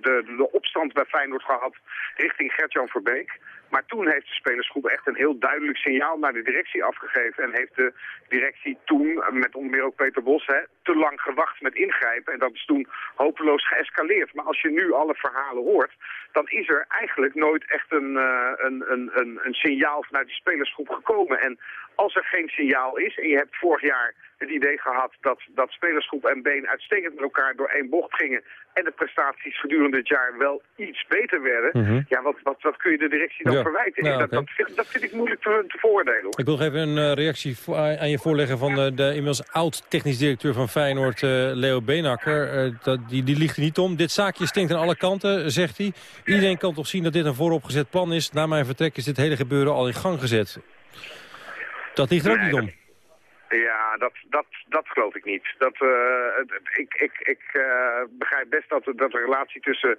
de, de opstand bij Feyenoord gehad richting Gertjan Verbeek. Maar toen heeft de spelersgroep echt een heel duidelijk signaal naar de directie afgegeven. En heeft de directie toen, met onder meer ook Peter Bos, hè, te lang gewacht met ingrijpen. En dat is toen hopeloos geëscaleerd. Maar als je nu alle verhalen hoort, dan is er eigenlijk nooit echt een, een, een, een, een signaal vanuit die spelersgroep gekomen. En als er geen signaal is, en je hebt vorig jaar het idee gehad dat, dat spelersgroep en Been uitstekend met elkaar door één bocht gingen en de prestaties gedurende het jaar wel iets beter werden, Mm -hmm. ja, wat, wat, wat kun je de directie dan ja. verwijten? Nou, dat, okay. dat, vind, dat, vind, ik moeilijk te, te vooroordelen. Hoor. Ik wil even een uh, reactie aan je voorleggen van uh, de inmiddels oud-technisch directeur van Feyenoord, uh, Leo Beenhakker. dat, die, die ligt er niet om. Dit zaakje stinkt aan alle kanten, zegt hij. Iedereen kan toch zien dat dit een vooropgezet plan is. Na mijn vertrek is dit hele gebeuren al in gang gezet. Dat ligt er niet om. Ja, dat, dat, dat geloof ik niet. Dat, uh, ik ik, ik uh, begrijp best dat, dat de relatie tussen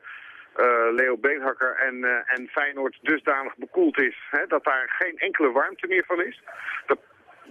uh, Leo Beenhakker en, en Feyenoord dusdanig bekoeld is. Hè, dat daar geen enkele warmte meer van is. Dat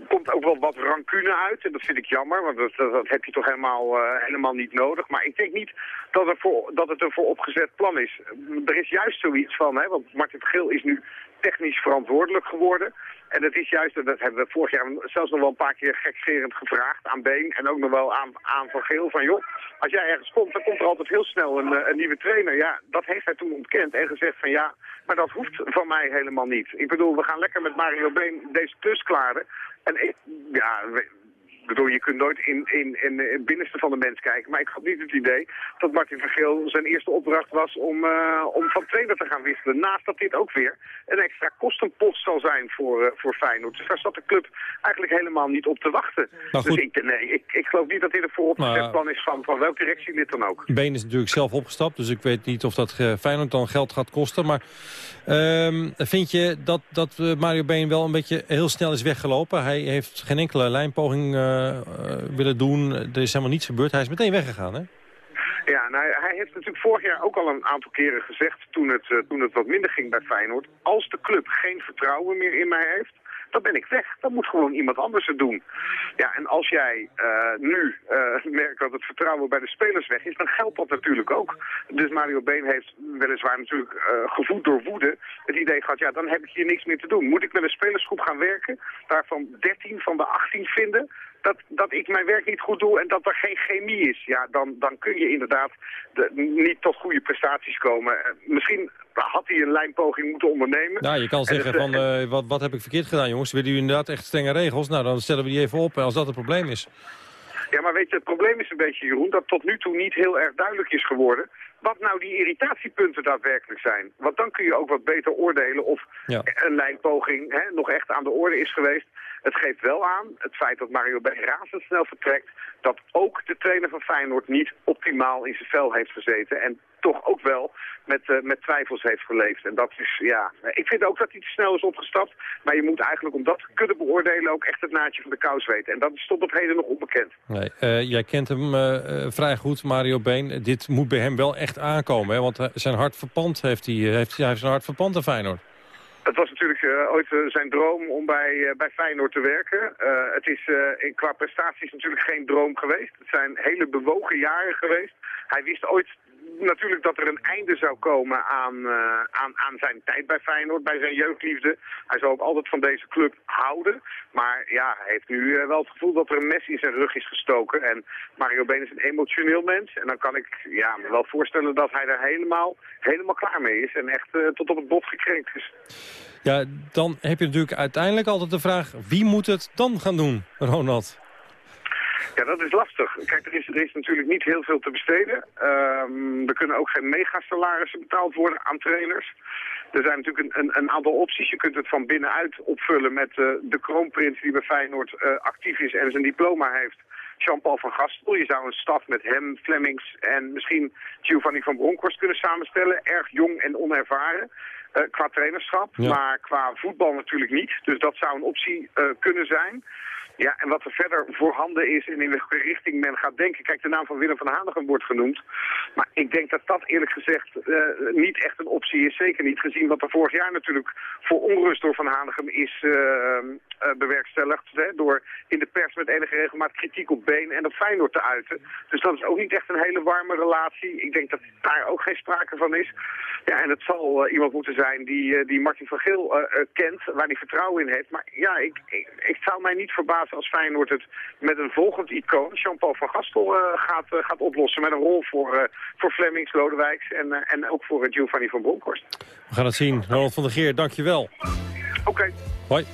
komt ook wel wat rancune uit. En dat vind ik jammer, want dat, dat, dat heb je toch helemaal, helemaal niet nodig. Maar ik denk niet dat, er voor, dat het een vooropgezet plan is. Er is juist zoiets van, hè, want Martin Geel is nu technisch verantwoordelijk geworden. En dat is juist, dat hebben we vorig jaar zelfs nog wel een paar keer gekscherend gevraagd aan Been en ook nog wel aan, aan Van Geel van joh, als jij ergens komt, dan komt er altijd heel snel een, een nieuwe trainer. Ja, dat heeft hij toen ontkend en gezegd van ja, maar dat hoeft van mij helemaal niet. Ik bedoel, we gaan lekker met Mario Been deze klus klaren. En ik, ja, ik bedoel, je kunt nooit in, in, in, in het binnenste van de mens kijken. Maar ik had niet het idee dat Martin Vergeel zijn eerste opdracht was om, uh, om van trainer te gaan wisselen. Naast dat dit ook weer een extra kostenpost zal zijn voor, uh, voor Feyenoord. Dus daar zat de club eigenlijk helemaal niet op te wachten. Dus ik, nee, ik, ik geloof niet dat dit een vooropgezet plan is van, van welke directie dit dan ook. Been is natuurlijk zelf opgestapt, dus ik weet niet of dat uh, Feyenoord dan geld gaat kosten. Maar uh, vind je dat, dat Mario Been wel een beetje heel snel is weggelopen? Hij heeft geen enkele lijnpoging willen doen. Er is helemaal niets gebeurd. Hij is meteen weggegaan, hè? Ja, nou, hij heeft natuurlijk vorig jaar ook al een aantal keren gezegd... Toen het, uh, toen het wat minder ging bij Feyenoord... als de club geen vertrouwen meer in mij heeft... dan ben ik weg. Dan moet gewoon iemand anders het doen. Ja, en als jij nu merkt dat het vertrouwen bij de spelers weg is... dan geldt dat natuurlijk ook. Dus Mario Been heeft weliswaar natuurlijk gevoed door woede... het idee gehad, ja, dan heb ik hier niks meer te doen. Moet ik met een spelersgroep gaan werken... daarvan 13 van de 18 vinden dat, dat ik mijn werk niet goed doe en dat er geen chemie is. Ja, dan, dan kun je inderdaad de, niet tot goede prestaties komen. Uh, misschien had hij een lijnpoging moeten ondernemen. Nou, je kan zeggen het, van, uh, wat, wat heb ik verkeerd gedaan jongens? Willen jullie inderdaad echt strenge regels? Nou, dan stellen we die even op als dat het probleem is. Ja, maar weet je, het probleem is een beetje, Jeroen, dat tot nu toe niet heel erg duidelijk is geworden wat nou die irritatiepunten daadwerkelijk zijn. Want dan kun je ook wat beter oordelen of ja. een lijnpoging hè, nog echt aan de orde is geweest. Het geeft wel aan, het feit dat Mario Been razendsnel vertrekt, dat ook de trainer van Feyenoord niet optimaal in zijn vel heeft gezeten. En toch ook wel met, uh, met twijfels heeft geleefd. En dat is, ja, ik vind ook dat hij te snel is opgestapt. Maar je moet eigenlijk om dat te kunnen beoordelen ook echt het naadje van de kous weten. En dat is tot op heden nog onbekend. Nee, uh, jij kent hem uh, vrij goed, Mario Been. Dit moet bij hem wel echt aankomen, hè? want zijn hart verpand heeft hij, heeft, hij heeft zijn hart verpand aan Feyenoord. Het was natuurlijk uh, ooit uh, zijn droom om bij, uh, bij Feyenoord te werken. het is in, qua prestaties natuurlijk geen droom geweest. Het zijn hele bewogen jaren geweest. Hij wist ooit natuurlijk dat er een einde zou komen aan, uh, aan, aan zijn tijd bij Feyenoord, bij zijn jeugdliefde. Hij zou ook altijd van deze club houden. Maar ja, hij heeft nu uh, wel het gevoel dat er een mes in zijn rug is gestoken. En Mario Been is een emotioneel mens. En dan kan ik ja, me wel voorstellen dat hij daar helemaal, helemaal klaar mee is. En echt uh, tot op het bot gekrenkt is. Ja, dan heb je natuurlijk uiteindelijk altijd de vraag... wie moet het dan gaan doen, Ronald? Ja, dat is lastig. Kijk, er is, er is natuurlijk niet heel veel te besteden. Um, er kunnen ook geen megasalarissen betaald worden aan trainers. Er zijn natuurlijk een, een, een, aantal opties. Je kunt het van binnenuit opvullen met uh, de kroonprins die bij Feyenoord uh, actief is en zijn diploma heeft. Jean-Paul van Gastel. Je zou een staf met hem, Flemings en misschien Giovanni van Bronckhorst kunnen samenstellen. Erg jong en onervaren. Eh, qua trainerschap. Maar qua voetbal natuurlijk niet. Dus dat zou een optie uh, kunnen zijn. Ja, en wat er verder voorhanden is en in welke richting men gaat denken. Kijk, de naam van Willem van Hanegem wordt genoemd. Maar ik denk dat dat eerlijk gezegd uh, niet echt een optie is. Zeker niet gezien wat er vorig jaar natuurlijk voor onrust door Van Hanegem is uh, bewerkstelligd. Hè, door in de pers met enige regelmaat kritiek op Been en op Feyenoord te uiten. Dus dat is ook niet echt een hele warme relatie. Ik denk dat daar ook geen sprake van is. Ja, en het zal iemand moeten zijn die, die Martin van Geel kent, waar hij vertrouwen in heeft. Maar ja, ik, ik, ik zou mij niet verbazen als Feyenoord het met een volgend icoon, Jean-Paul van Gastel, gaat, gaat oplossen. Met een rol voor, voor Flemings, Lodewijks en, en ook voor Giovanni van Bronckhorst. We gaan het zien. Ronald van der Geer, dankjewel. Oké. Okay. Hoi.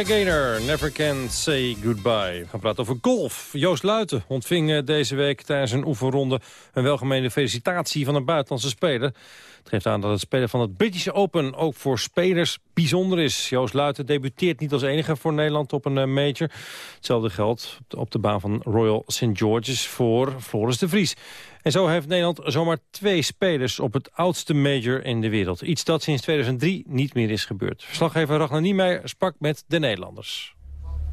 Never Can Say Goodbye. We gaan praten over golf. Joost Luiten ontving eh, deze week tijdens een oefenronde... een welgemeende felicitatie van een buitenlandse speler. Het geeft aan dat het spelen van het British Open ook voor spelers bijzonder is. Joost Luiten debuteert niet als enige voor Nederland op een eh, major. Hetzelfde geldt op de baan van Royal St. George's voor Floris de Vries. En zo heeft Nederland zomaar twee spelers op het oudste major in de wereld. Iets dat sinds 2003 niet meer is gebeurd. Verslaggever Ragnar Niemeyer sprak met de Nederlanders.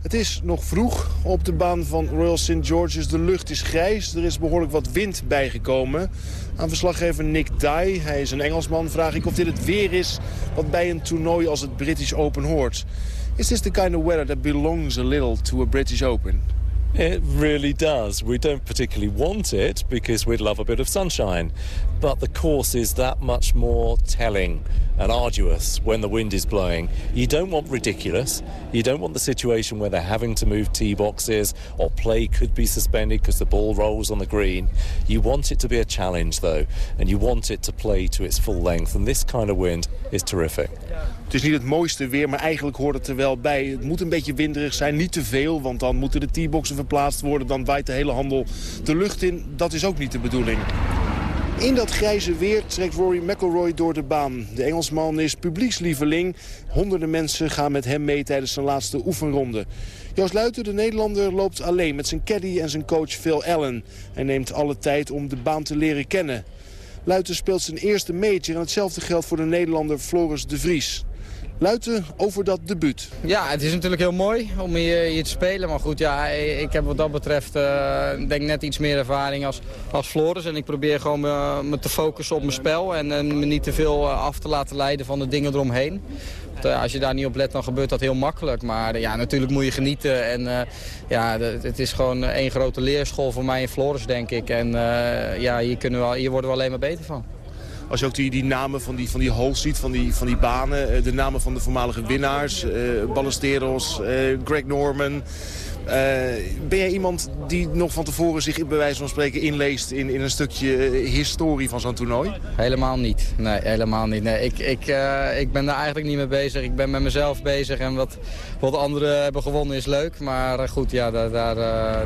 Het is nog vroeg op de baan van Royal St. George's. De lucht is grijs, er is behoorlijk wat wind bijgekomen. Aan verslaggever Nick Dye, hij is een Engelsman, vraag ik of dit het weer is... wat bij een toernooi als het British Open hoort. Is this the kind of weather that belongs a little to a British Open? It really does. We don't particularly want it because we'd love a bit of sunshine. But the course is that much more telling and arduous when the wind is blowing. You don't want ridiculous. You don't want the situation where they're having to move tee boxes or play could be suspended because the ball rolls on the green. You want it to be a challenge though. And you want it to play to its full length. And this kind of wind is terrific. Het is niet het mooiste weer, maar eigenlijk hoort het er wel bij. Het moet een beetje winderig zijn, niet te veel, want dan moeten de boxen verplaatst worden. Dan waait de hele handel de lucht in. Dat is ook niet de bedoeling. In dat grijze weer trekt Rory McIlroy door de baan. De Engelsman is publiekslieveling. Honderden mensen gaan met hem mee tijdens zijn laatste oefenronde. Joost Luiten, de Nederlander, loopt alleen met zijn caddy en zijn coach Phil Allen. Hij neemt alle tijd om de baan te leren kennen. Luiten speelt zijn eerste major en hetzelfde geldt voor de Nederlander Floris de Vries. Luiten over dat debuut. Ja, het is natuurlijk heel mooi om hier, te spelen. Maar goed, ja, ik heb wat dat betreft uh, denk net iets meer ervaring als, als Floris. En ik probeer gewoon me, me te focussen op mijn spel. En, en me niet te veel eh, af te laten leiden van de dingen eromheen. Uh, als je daar niet op let, dan gebeurt dat heel makkelijk. Maar ja, natuurlijk moet je genieten. En ja, het is gewoon één grote leerschool voor mij in Floris, denk ik. En ja, hier, kunnen we, hier worden we alleen maar beter van. Als je ook die, die namen van die, van die holes ziet, van die, van die banen. De namen van de voormalige winnaars. Ballesteros, Greg Norman. Uh, ben jij iemand die nog van tevoren zich bij wijze van spreken inleest in, in een stukje historie van zo'n toernooi? Helemaal niet. Nee, helemaal niet. Nee, ik, ik, uh, ik ben daar eigenlijk niet mee bezig. Ik ben met mezelf bezig en wat, wat anderen hebben gewonnen is leuk. Maar goed, ja, daar, daar,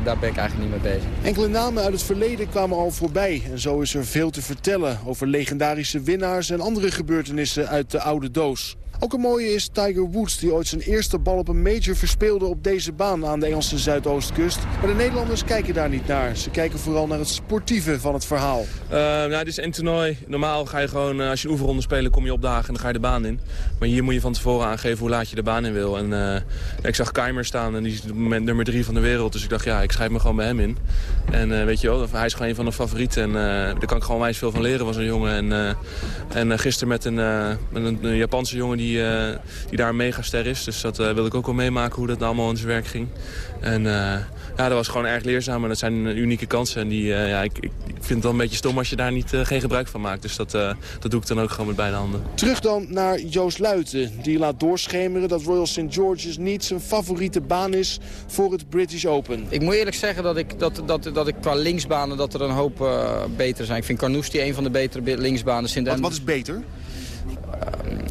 daar ben ik eigenlijk niet mee bezig. Enkele namen uit het verleden kwamen al voorbij. En zo is er veel te vertellen over legendarische winnaars en andere gebeurtenissen uit de oude doos. Ook een mooie is Tiger Woods, die ooit zijn eerste bal op een major verspeelde op deze baan aan de Engelse Zuidoostkust. Maar de Nederlanders kijken daar niet naar. Ze kijken vooral naar het sportieve van het verhaal. Uh, nou, dit is een toernooi. Normaal ga je gewoon, uh, als je een oefenronde speelt, kom je opdagen en dan ga je de baan in. Maar hier moet je van tevoren aangeven hoe laat je de baan in wil. En uh, ik zag Keimer staan en die is moment nummer drie van de wereld. Dus ik dacht, ja, ik schrijf me gewoon bij hem in. En weet je wel, hij is gewoon een van de favorieten. En daar kan ik gewoon wijs veel van leren van zo'n jongen. En, en gisteren met een, met een, een Japanse jongen die die, uh, die daar een megaster is. Dus dat uh, wilde ik ook wel meemaken hoe dat allemaal in zijn werk ging. En uh, ja, dat was gewoon erg leerzaam. En dat zijn unieke kansen. En die, ja, ik, ik, vind het wel een beetje stom als je daar niet, geen gebruik van maakt. Dus dat, dat doe ik dan ook gewoon met beide handen. Terug dan naar Joost Luiten. Die laat doorschemeren dat Royal St. George's niet zijn favoriete baan is voor het British Open. Ik moet eerlijk zeggen dat ik, dat, dat, dat ik qua linksbanen dat er een hoop beter zijn. Ik vind Carnoustie een van de betere linksbanen. Wat, wat is beter?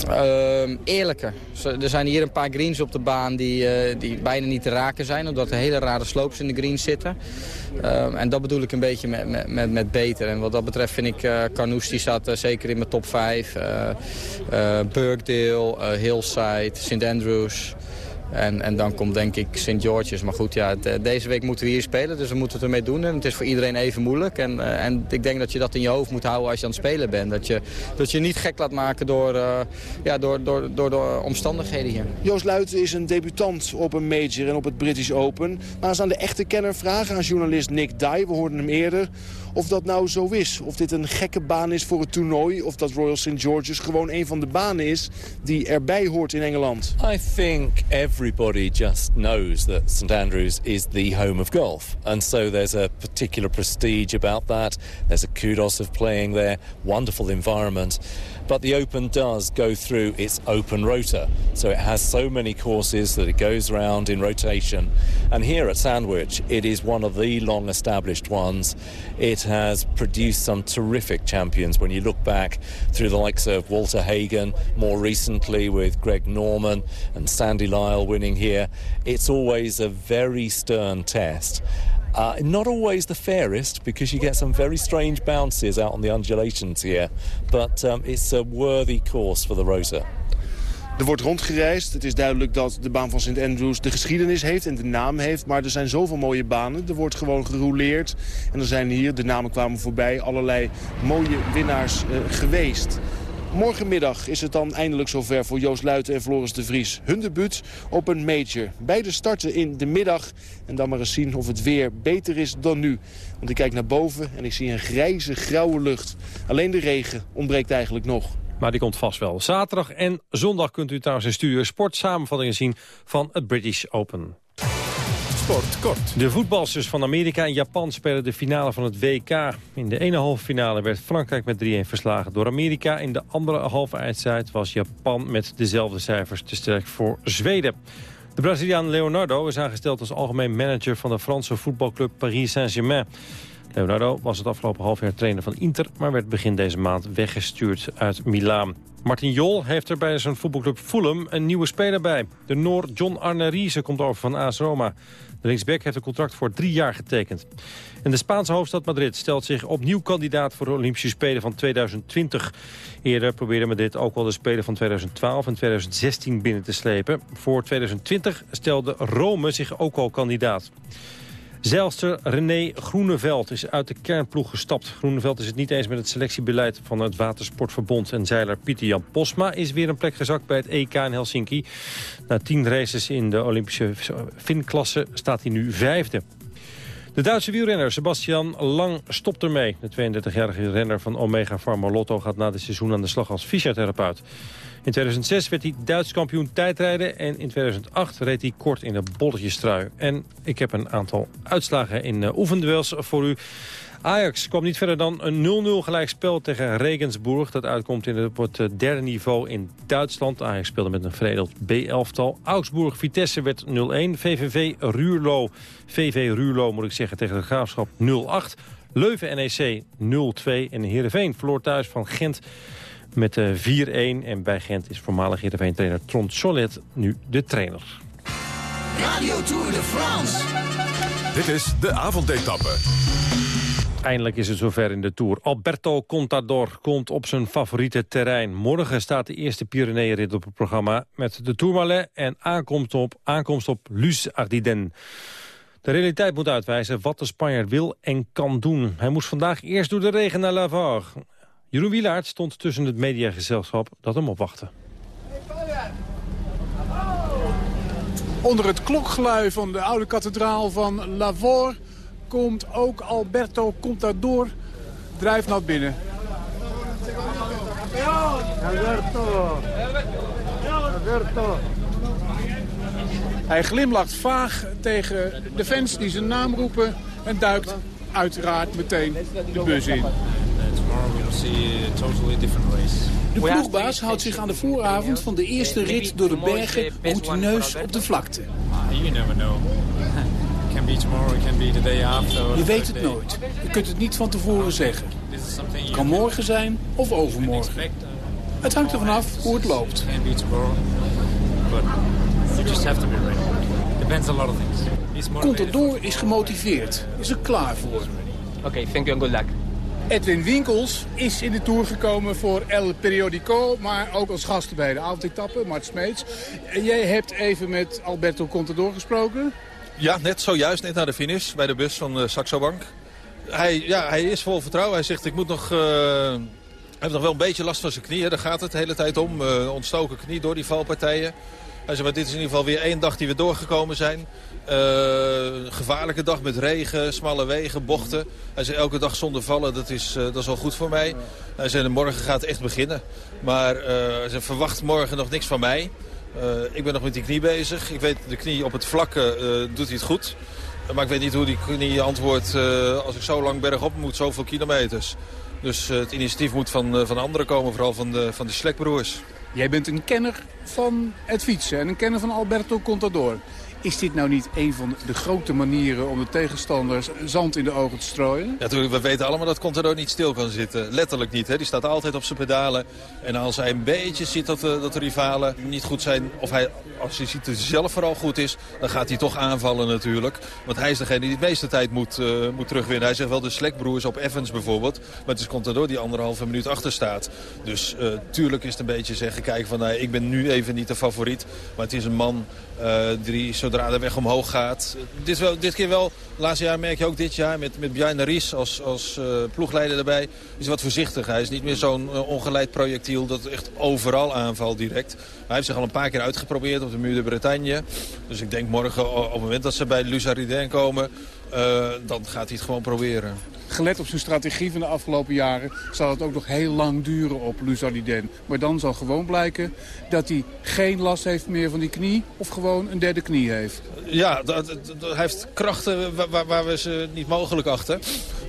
Uh, eerlijker. Er zijn hier een paar greens op de baan die, uh, die bijna niet te raken zijn. Omdat er hele rare slopes in de greens zitten. Uh, en dat bedoel ik een beetje met, met, met beter. En wat dat betreft vind ik uh, Carnoustie die staat zeker in mijn top 5. Birkdale, Hillside, St. Andrews... En, en dan komt denk ik St. George's. Maar goed, ja, eh, deze week moeten we hier spelen, dus we moeten het ermee doen. En het is voor iedereen even moeilijk. En, uh, en ik denk dat je dat in je hoofd moet houden als je aan het spelen bent. Dat je, dat je niet gek laat maken door, uh, ja, door, door, door de omstandigheden hier. Joost Luiten is een debutant op een major en op het British Open. Maar als aan de echte kenner vragen aan journalist Nick Dye, we hoorden hem eerder of dat nou zo is. Of dit een gekke baan is voor het toernooi. Of dat Royal St. George's gewoon een van de banen is die erbij hoort in Engeland. I think everybody just knows that St. Andrews is the home of golf. And so there's a particular prestige about that. There's a kudos of playing there. Wonderful environment. But the Open does go through its open rota. So it has so many courses that it goes around in rotation. And here at Sandwich, it is one of the long established ones. It has produced some terrific champions when you look back through the likes of Walter Hagen, more recently with Greg Norman and Sandy Lyle winning here. It's always a very stern test. Uh, not always the fairest because you get some very strange bounces out on the undulations here. But um, it's a worthy course for the Rota. Er wordt rondgereisd. Het is duidelijk dat de baan van St. Andrews de geschiedenis heeft en de naam heeft. Maar er zijn zoveel mooie banen. Er wordt gewoon gerouleerd. En er zijn hier, de namen kwamen voorbij, allerlei mooie winnaars uh, geweest. Morgenmiddag is het dan eindelijk zover voor Joost Luiten en Floris de Vries. Hun debuut op een major. Beide starten in de middag. En dan maar eens zien of het weer beter is dan nu. Want ik kijk naar boven en ik zie een grijze, grauwe lucht. Alleen de regen ontbreekt eigenlijk nog. Maar die komt vast wel. Zaterdag en zondag kunt u trouwens in studio sportsamenvattingen zien van het British Open. Kort. De voetbalsters van Amerika en Japan spelen de finale van het WK. In de ene halve finale werd Frankrijk met 3-1 verslagen door Amerika. In de andere halve eindstrijd was Japan met dezelfde cijfers te sterk voor Zweden. De Braziliaan Leonardo is aangesteld als algemeen manager van de Franse voetbalclub Paris Saint-Germain. Leonardo was het afgelopen half jaar trainer van Inter... maar werd begin deze maand weggestuurd uit Milaan. Martin Jol heeft er bij zijn voetbalclub Fulham een nieuwe speler bij. De Noor John Arne Riese komt over van AS Roma. De linksback heeft een contract voor drie jaar getekend. En de Spaanse hoofdstad Madrid stelt zich opnieuw kandidaat voor de Olympische Spelen van 2020. Eerder probeerde Madrid ook al de Spelen van 2012 en 2016 binnen te slepen. Voor 2020 stelde Rome zich ook al kandidaat. Zeilster René Groeneveld is uit de kernploeg gestapt. Groeneveld is het niet eens met het selectiebeleid van het Watersportverbond. En zeiler Pieter Jan Posma is weer een plek gezakt bij het EK in Helsinki. Na tien races in de Olympische finklasse staat hij nu vijfde. De Duitse wielrenner Sebastian Lang stopt ermee. De 32-jarige renner van Omega Pharma Lotto gaat na dit seizoen aan de slag als fysiotherapeut. In 2006 werd hij Duits kampioen tijdrijden en in 2008 reed hij kort in de bolletjestrui. En ik heb een aantal uitslagen in uh, oefenduels voor u. Ajax kwam niet verder dan een 0-0 gelijkspel tegen Regensburg. Dat uitkomt in het, eh, derde niveau in Duitsland. Ajax speelde met een veredeld B-elftal. Augsburg-Vitesse werd 0-1. VVV Ruurlo, VV Ruurlo moet ik zeggen, tegen de Graafschap 0-8. Leuven-NEC 0-2. En Heerenveen verloor thuis van Gent met 4-1. Eh, en bij Gent is voormalig Heerenveen-trainer Trond Solet nu de trainer. Radio Tour de France. Dit is de avondetappe. Eindelijk is het zover in de Tour. Alberto Contador komt op zijn favoriete terrein. Morgen staat de eerste Pyreneeënrit op het programma... met de Tourmalet en aankomst op, aankomst op Luz Ardiden. De realiteit moet uitwijzen wat de Spanjaard wil en kan doen. Hij moest vandaag eerst door de regen naar Lavar. Jeroen Wielaert stond tussen het mediagezelschap dat hem opwachtte. Onder het klokgelui van de oude kathedraal van Lavore komt ook Alberto Contador drijft naar binnen. Alberto. Alberto. Hij glimlacht vaag tegen de fans die zijn naam roepen en duikt uiteraard meteen de bus in. De ploegbaas houdt zich aan de vooravond van de eerste rit door de bergen routineus op de vlakte. <laughs> Je weet het nooit. Je kunt het niet van tevoren zeggen. Het kan morgen zijn of overmorgen. Het hangt ervan af hoe het loopt. Contador is gemotiveerd, is er klaar voor. Oké, thank you and good luck. Edwin Winkels is in de Tour gekomen voor El Periodico, maar ook als gast bij de avondetappe, Mart Smeets. Jij hebt even met Alberto Contador gesproken. Ja, net zojuist, net naar de finish bij de bus van de Saxo Bank. Hij, ja, hij is vol vertrouwen. Hij zegt, ik moet nog... Uh, hij heeft nog wel een beetje last van zijn knie. Daar gaat het de hele tijd om. Uh, ontstoken knie door die valpartijen. Dit is in ieder geval weer één dag die we doorgekomen zijn. Uh, gevaarlijke dag met regen, smalle wegen, bochten. Hij elke dag zonder vallen, dat is, uh, dat is goed voor mij. Hij zei, morgen gaat het echt beginnen. Maar uh, hij verwacht morgen nog niks van mij. ik ben nog met die knie bezig. Ik weet, de knie op het vlakke doet hij het goed. Maar ik weet niet hoe die knie antwoordt als ik zo lang bergop moet, zoveel kilometers. Dus het initiatief moet van, van anderen komen, vooral van de, van de Slekbroers. Jij bent een kenner van het fietsen en een kenner van Alberto Contador. Is dit nou niet een van de grote manieren om de tegenstanders zand in de ogen te strooien? Ja, natuurlijk, we weten allemaal dat Contador niet stil kan zitten. Letterlijk niet. Hè. Die staat altijd op zijn pedalen. En als hij een beetje ziet dat de, dat rivalen niet goed zijn... of hij, als hij ziet dat hij zelf vooral goed is... dan gaat hij toch aanvallen natuurlijk. Want hij is degene die de meeste tijd moet, uh, moet terugwinnen. Hij zegt wel de Slekbroers op Evans bijvoorbeeld. Maar het is Contador die anderhalve minuut achter staat. Dus uh, tuurlijk is het een beetje zeggen... kijk van, nou, ik ben nu even niet de favoriet. Maar het is een man uh, die zodra de weg omhoog gaat. Dit, wel, dit keer wel, laatste jaar merk je ook dit jaar met, met Bjarne Ries als, als uh, ploegleider erbij. Is wat voorzichtig. Hij is niet meer zo'n uh, ongeleid projectiel dat echt overal aanvalt direct. Hij heeft zich al een paar keer uitgeprobeerd op de Muur de Bretagne. Dus ik denk morgen op het moment dat ze bij Luzaridin komen... dan gaat hij het gewoon proberen gelet op zijn strategie van de afgelopen jaren... zal het ook nog heel lang duren op Luzardiden. Maar dan zal gewoon blijken dat hij geen last heeft meer van die knie... of gewoon een derde knie heeft. Ja, dat, hij heeft krachten waar, waar, we ze niet mogelijk achten.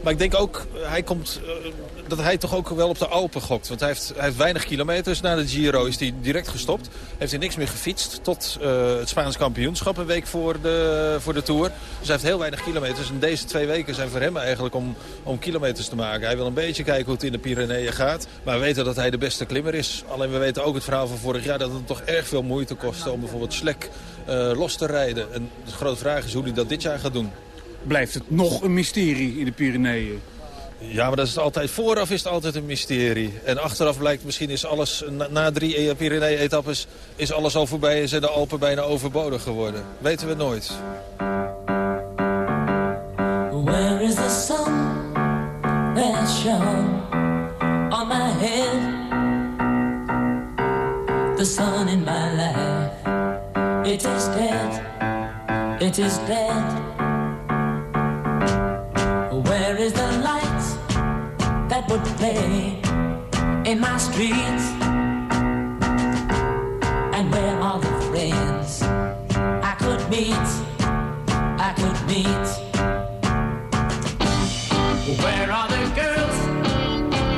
Maar ik denk ook, hij komt, eh, dat hij toch ook wel op de Alpen gokt. Want hij heeft, hij heeft weinig kilometers. Na de Giro is hij direct gestopt. Heeft hij niks meer gefietst tot uh, het Spaans kampioenschap een week voor de, voor de Tour. Dus hij heeft heel weinig kilometers. En deze twee weken zijn voor hem eigenlijk om, om kilometers te maken. Hij wil een beetje kijken hoe het in de Pyreneeën gaat. Maar we weten dat hij de beste klimmer is. Alleen we weten ook het verhaal van vorig jaar dat het toch erg veel moeite kostte om bijvoorbeeld Slek los te rijden. En de grote vraag is hoe hij dat dit jaar gaat doen. Blijft het nog een mysterie in de Pyreneeën? Ja, maar dat is het altijd. Vooraf is het altijd een mysterie. En achteraf blijkt misschien is alles, na, na drie Pyrenee-etappes... is alles al voorbij en zijn de Alpen bijna overbodig geworden. Weten we nooit. Where is the sun that shone on my head? The sun in my life, it is dead, it is dead. Would play in my streets? And where are the friends I could meet? I could meet. Where are the girls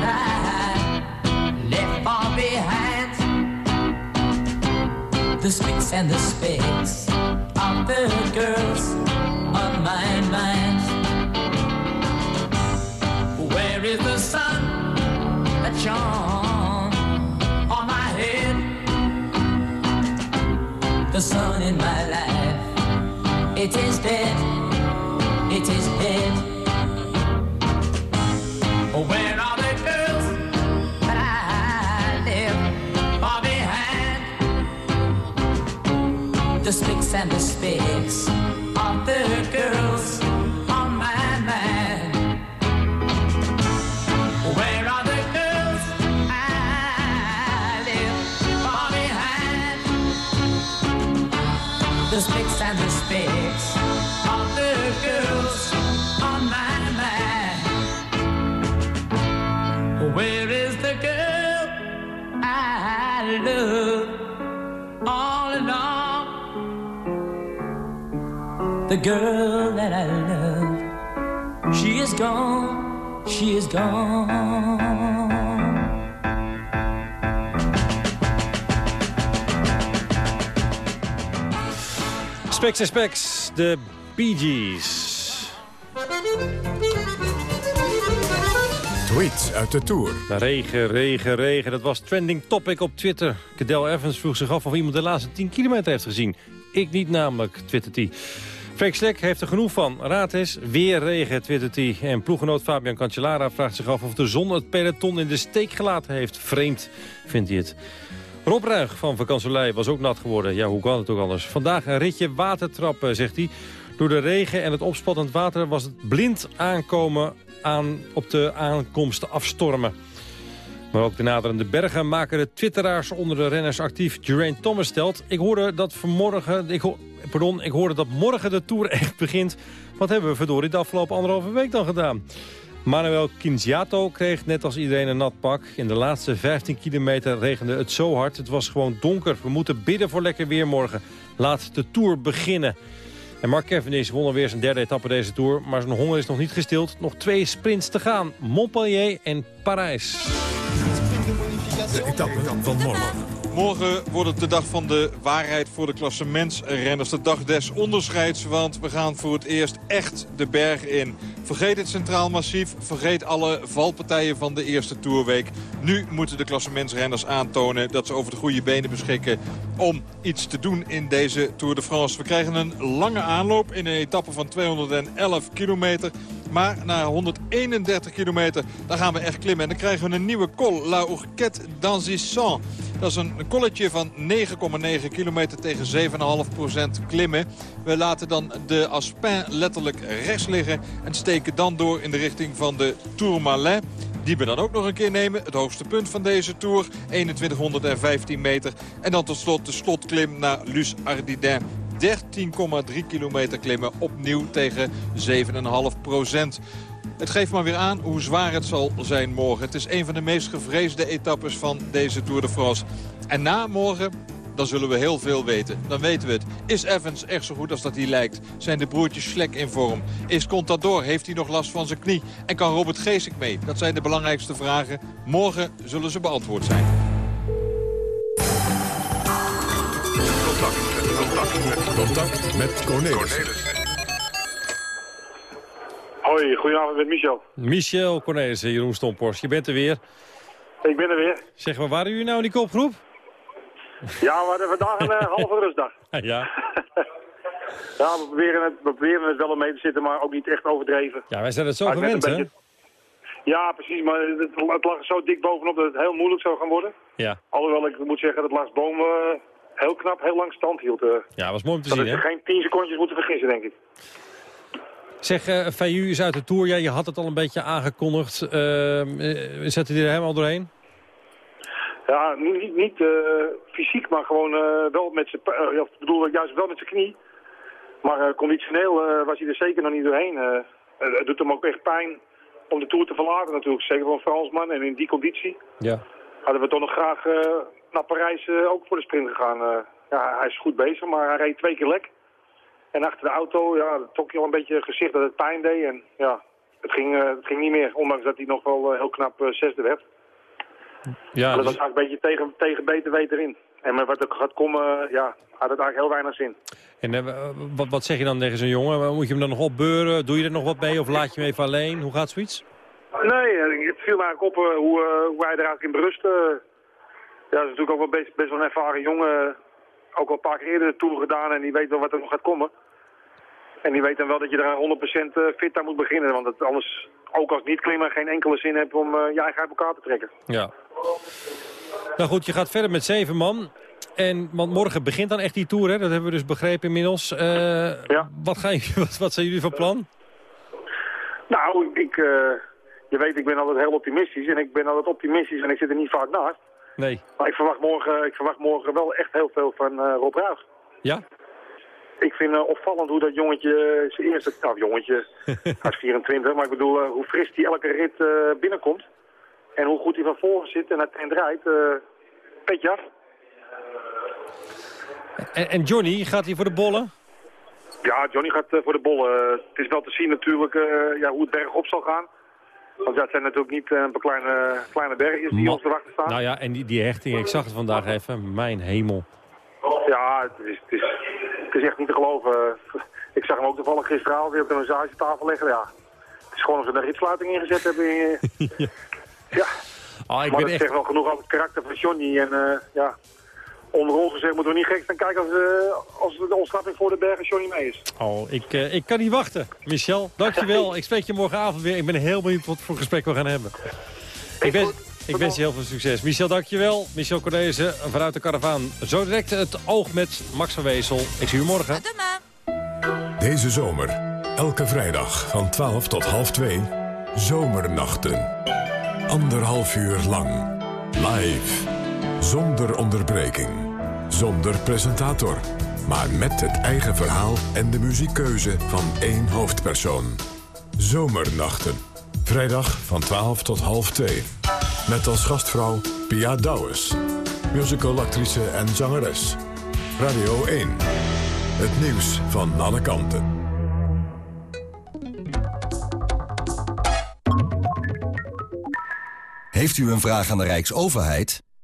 I left far behind? The spicks and the specks of the girls on my mind. Is the sun that shone on my head? The sun in my life, it is dead, it is dead. Where are the girls that I left far behind? The spicks and the specks The girl that I love, she is gone, she is gone. Specs en Specs, de Bee Gees. Tweets uit de Tour. Regen, regen, regen. Dat was trending topic op Twitter. Cadel Evans vroeg zich af of iemand de laatste 10 kilometer heeft gezien. Ik niet namelijk, twittert hij. Frank Slek heeft er genoeg van. Raad is, weer regen, twittert hij. En ploegenoot Fabian Cancellara vraagt zich af of de zon het peloton in de steek gelaten heeft. Vreemd, vindt hij het. Rob Ruig van Vakantselij was ook nat geworden. Ja, hoe kan het ook anders? Vandaag een ritje watertrappen, zegt hij. Door de regen en het opspattend water was het blind aankomen aan op de aankomsten afstormen. Maar ook de naderende bergen maken de twitteraars onder de renners actief. Geraint Thomas stelt, ik hoorde dat vanmorgen... Ik, pardon, ik hoorde dat morgen de Tour echt begint. Wat hebben we verdorie de afgelopen anderhalve week dan gedaan? Manuel Quinziato kreeg net als iedereen een nat pak. In de laatste 15 kilometer regende het zo hard. Het was gewoon donker. We moeten bidden voor lekker weer morgen. Laat de Tour beginnen. En Mark Cavendish won alweer zijn derde etappe deze Tour. Maar zijn honger is nog niet gestild. Nog twee sprints te gaan. Montpellier en Parijs. De etappe van morgen. Morgen wordt het de dag van de waarheid voor de klassementsrenners. De dag des onderscheids, want we gaan voor het eerst echt de berg in. Vergeet het Centraal Massief, vergeet alle valpartijen van de eerste Tourweek. Nu moeten de klassementsrenners aantonen dat ze over de goede benen beschikken... om iets te doen in deze Tour de France. We krijgen een lange aanloop in een etappe van 211 kilometer... Maar na 131 kilometer, dan gaan we echt klimmen. En dan krijgen we een nieuwe col, La Ourquette d'Anzissan. Dat is een kolletje van 9,9 kilometer tegen 7,5% klimmen. We laten dan de Aspin letterlijk rechts liggen en steken dan door in de richting van de Tourmalet. Die we dan ook nog een keer nemen. Het hoogste punt van deze Tour, 2115 meter. En dan tot slot de slotklim naar Luz Ardiden. 13,3 kilometer klimmen opnieuw tegen 7,5 procent. Het geeft maar weer aan hoe zwaar het zal zijn morgen. Het is een van de meest gevreesde etappes van deze Tour de France. En na morgen dan zullen we heel veel weten. Dan weten we het. Is Evans echt zo goed als dat hij lijkt? Zijn de broertjes Slek in vorm? Is Contador? Heeft hij nog last van zijn knie? En kan Robert Geesink mee? Dat zijn de belangrijkste vragen. Morgen zullen ze beantwoord zijn. Contact met Cornelis. Hoi, goedenavond met Michel. Michel Cornelissen, Jeroen Stompors, je bent er weer. Ik ben er weer. Zeg, waar waren jullie nou in die kopgroep? Ja, we hadden vandaag een uh, halve rustdag. <laughs> ja. <laughs> ja, we proberen, het, we proberen het wel om mee te zitten, maar ook niet echt overdreven. Ja, wij zijn het zo gewend, hè? Beetje... Ja, precies, maar het, het, lag zo dik bovenop dat het heel moeilijk zou gaan worden. Ja. Alhoewel ik moet zeggen dat Lars Boom uh, heel knap, heel lang stand hield. Uh. Ja, was mooi om te dat zien, hè? geen 10 secondjes moeten vergissen, denk ik. Zeg, uh, Fayu is uit de Tour. Ja, je had het al een beetje aangekondigd. Uh, zette hij er helemaal doorheen? Ja, niet, niet uh, fysiek, maar gewoon wel met zijn... ik bedoel, juist wel met zijn knie. Maar conditioneel was hij er zeker nog niet doorheen. het doet hem ook echt pijn om de Tour te verlaten natuurlijk. Zeker voor een Fransman en in die conditie. Ja. Hadden we toch nog graag naar Parijs ook voor de sprint gegaan. ja, hij is goed bezig, maar hij reed twee keer lek. En achter de auto, ja, trok je al een beetje gezicht dat het pijn deed. En ja, het ging, uh, het ging niet meer, ondanks dat hij nog wel heel knap zesde werd. Ja, maar dat dus... was eigenlijk een beetje tegen, tegen beter weten erin. En met wat er gaat komen, ja, had het eigenlijk heel weinig zin. En wat, wat zeg je dan tegen zo'n jongen? Moet je hem dan nog opbeuren? Doe je er nog wat bij of laat je hem even alleen? Hoe gaat zoiets? Nee, het viel eigenlijk op hoe, hoe hij er eigenlijk in berust. Ja, dat is natuurlijk ook wel best, best wel een ervaren jongen. Ook al een paar keer eerder de Tour gedaan en die weet wel wat er nog gaat komen. En die weet dan wel dat je er 100% fit aan moet beginnen. Want het anders, ook als niet-klimmer, geen enkele zin hebt om uh, je eigen uit elkaar te trekken. Ja. Nou goed, je gaat verder met zeven man. En, want morgen begint dan echt die Tour, hè? dat hebben we dus begrepen inmiddels. Uh, ja. wat, <laughs> wat, wat zijn jullie van plan? Nou, ik, uh, je weet, ik ben altijd heel optimistisch. En ik ben altijd optimistisch en ik zit er niet vaak naast. Nee. Maar ik verwacht morgen, ik verwacht morgen wel echt heel veel van uh, Rob Ruig. Ja? Ik vind uh, opvallend hoe dat jongetje zijn eerste... Nou, jongetje, <laughs> hij is 24, maar ik bedoel uh, hoe fris hij elke rit binnenkomt. En hoe goed hij van voren zit en het rijdt. petje af. En, en, Johnny, gaat hij voor de bollen? Ja, Johnny gaat voor de bollen. het is wel te zien natuurlijk ja, hoe het berg op zal gaan. Want dat zijn natuurlijk niet een paar kleine, kleine bergjes die Ma ons te wachten staan. Nou ja, en die, die hechting, ik zag het vandaag even, mijn hemel. Ja, het is, het is, het is echt niet te geloven. <laughs> Ik zag hem ook toevallig gisteravond weer op de massagetafel liggen. Ja, het is gewoon of ze een ritsluiting ingezet hebben. <laughs> ja. ja. Oh, ik maar ben dat echt... zegt wel genoeg over het karakter van Johnny. En uh, ja, onder ons gezegd moeten we niet gek staan kijken als, uh, als de ontsnapping voor de bergen Johnny mee is. Oh, ik, uh, ik kan niet wachten. Michel, dankjewel. <laughs> ik spreek je morgenavond weer. Ik ben heel benieuwd wat voor gesprek we gaan hebben. Ik ben... Ik wens je heel veel succes. Michel, dankjewel. Michel Cornelissen vanuit de karavaan. Zo direct het oog met Max van Wezel. Ik zie u morgen. Deze zomer, elke vrijdag van 12 tot half 2, Zomernachten. Anderhalf uur lang. Live. Zonder onderbreking. Zonder presentator. Maar met het eigen verhaal en de muziekkeuze van één hoofdpersoon. Zomernachten. Vrijdag van 12 tot half 2. Met als gastvrouw Pia Douwes. Musicalactrice en zangeres. Radio 1. Het nieuws van alle kanten. Heeft u een vraag aan de Rijksoverheid?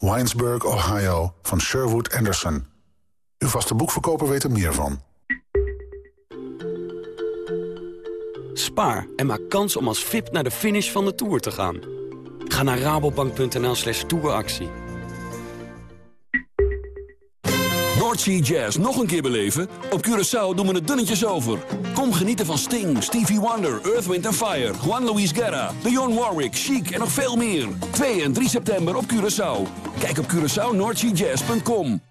Winesburg, Ohio, van Sherwood Anderson. Uw vaste boekverkoper weet er meer van. Spaar en maak kans om als VIP naar de finish van de Tour te gaan. Ga naar rabobank.nl slash touractie. Noordsea Jazz nog een keer beleven? Op Curaçao doen we het dunnetjes over. Kom genieten van Sting, Stevie Wonder, Earth, Wind Fire... Juan Luis Guerra, Dionne Warwick, Chic en nog veel meer. 2 en 3 september op Curaçao. Kijk op CuraçaoNoordseaJazz.com.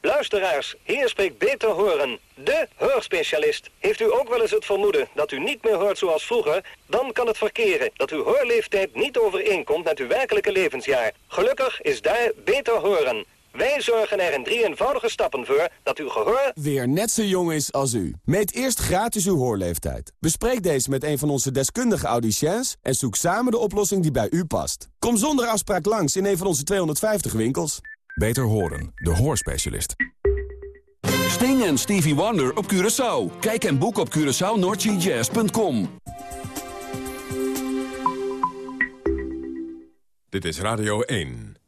Luisteraars, hier spreekt Beter Horen, de hoorspecialist. Heeft u ook wel eens het vermoeden dat u niet meer hoort zoals vroeger? Dan kan het verkeren dat uw hoorleeftijd niet overeenkomt met uw werkelijke levensjaar. Gelukkig is daar Beter Horen. Wij zorgen er in drie eenvoudige stappen voor dat uw gehoor... weer net zo jong is als u. Meet eerst gratis uw hoorleeftijd. Bespreek deze met een van onze deskundige audiciëns... en zoek samen de oplossing die bij u past. Kom zonder afspraak langs in een van onze 250 winkels. Beter horen, de hoorspecialist. Sting en Stevie Wonder op Curaçao. Kijk en boek op CuraçaoNoordseaJazz.com. Dit is Radio 1.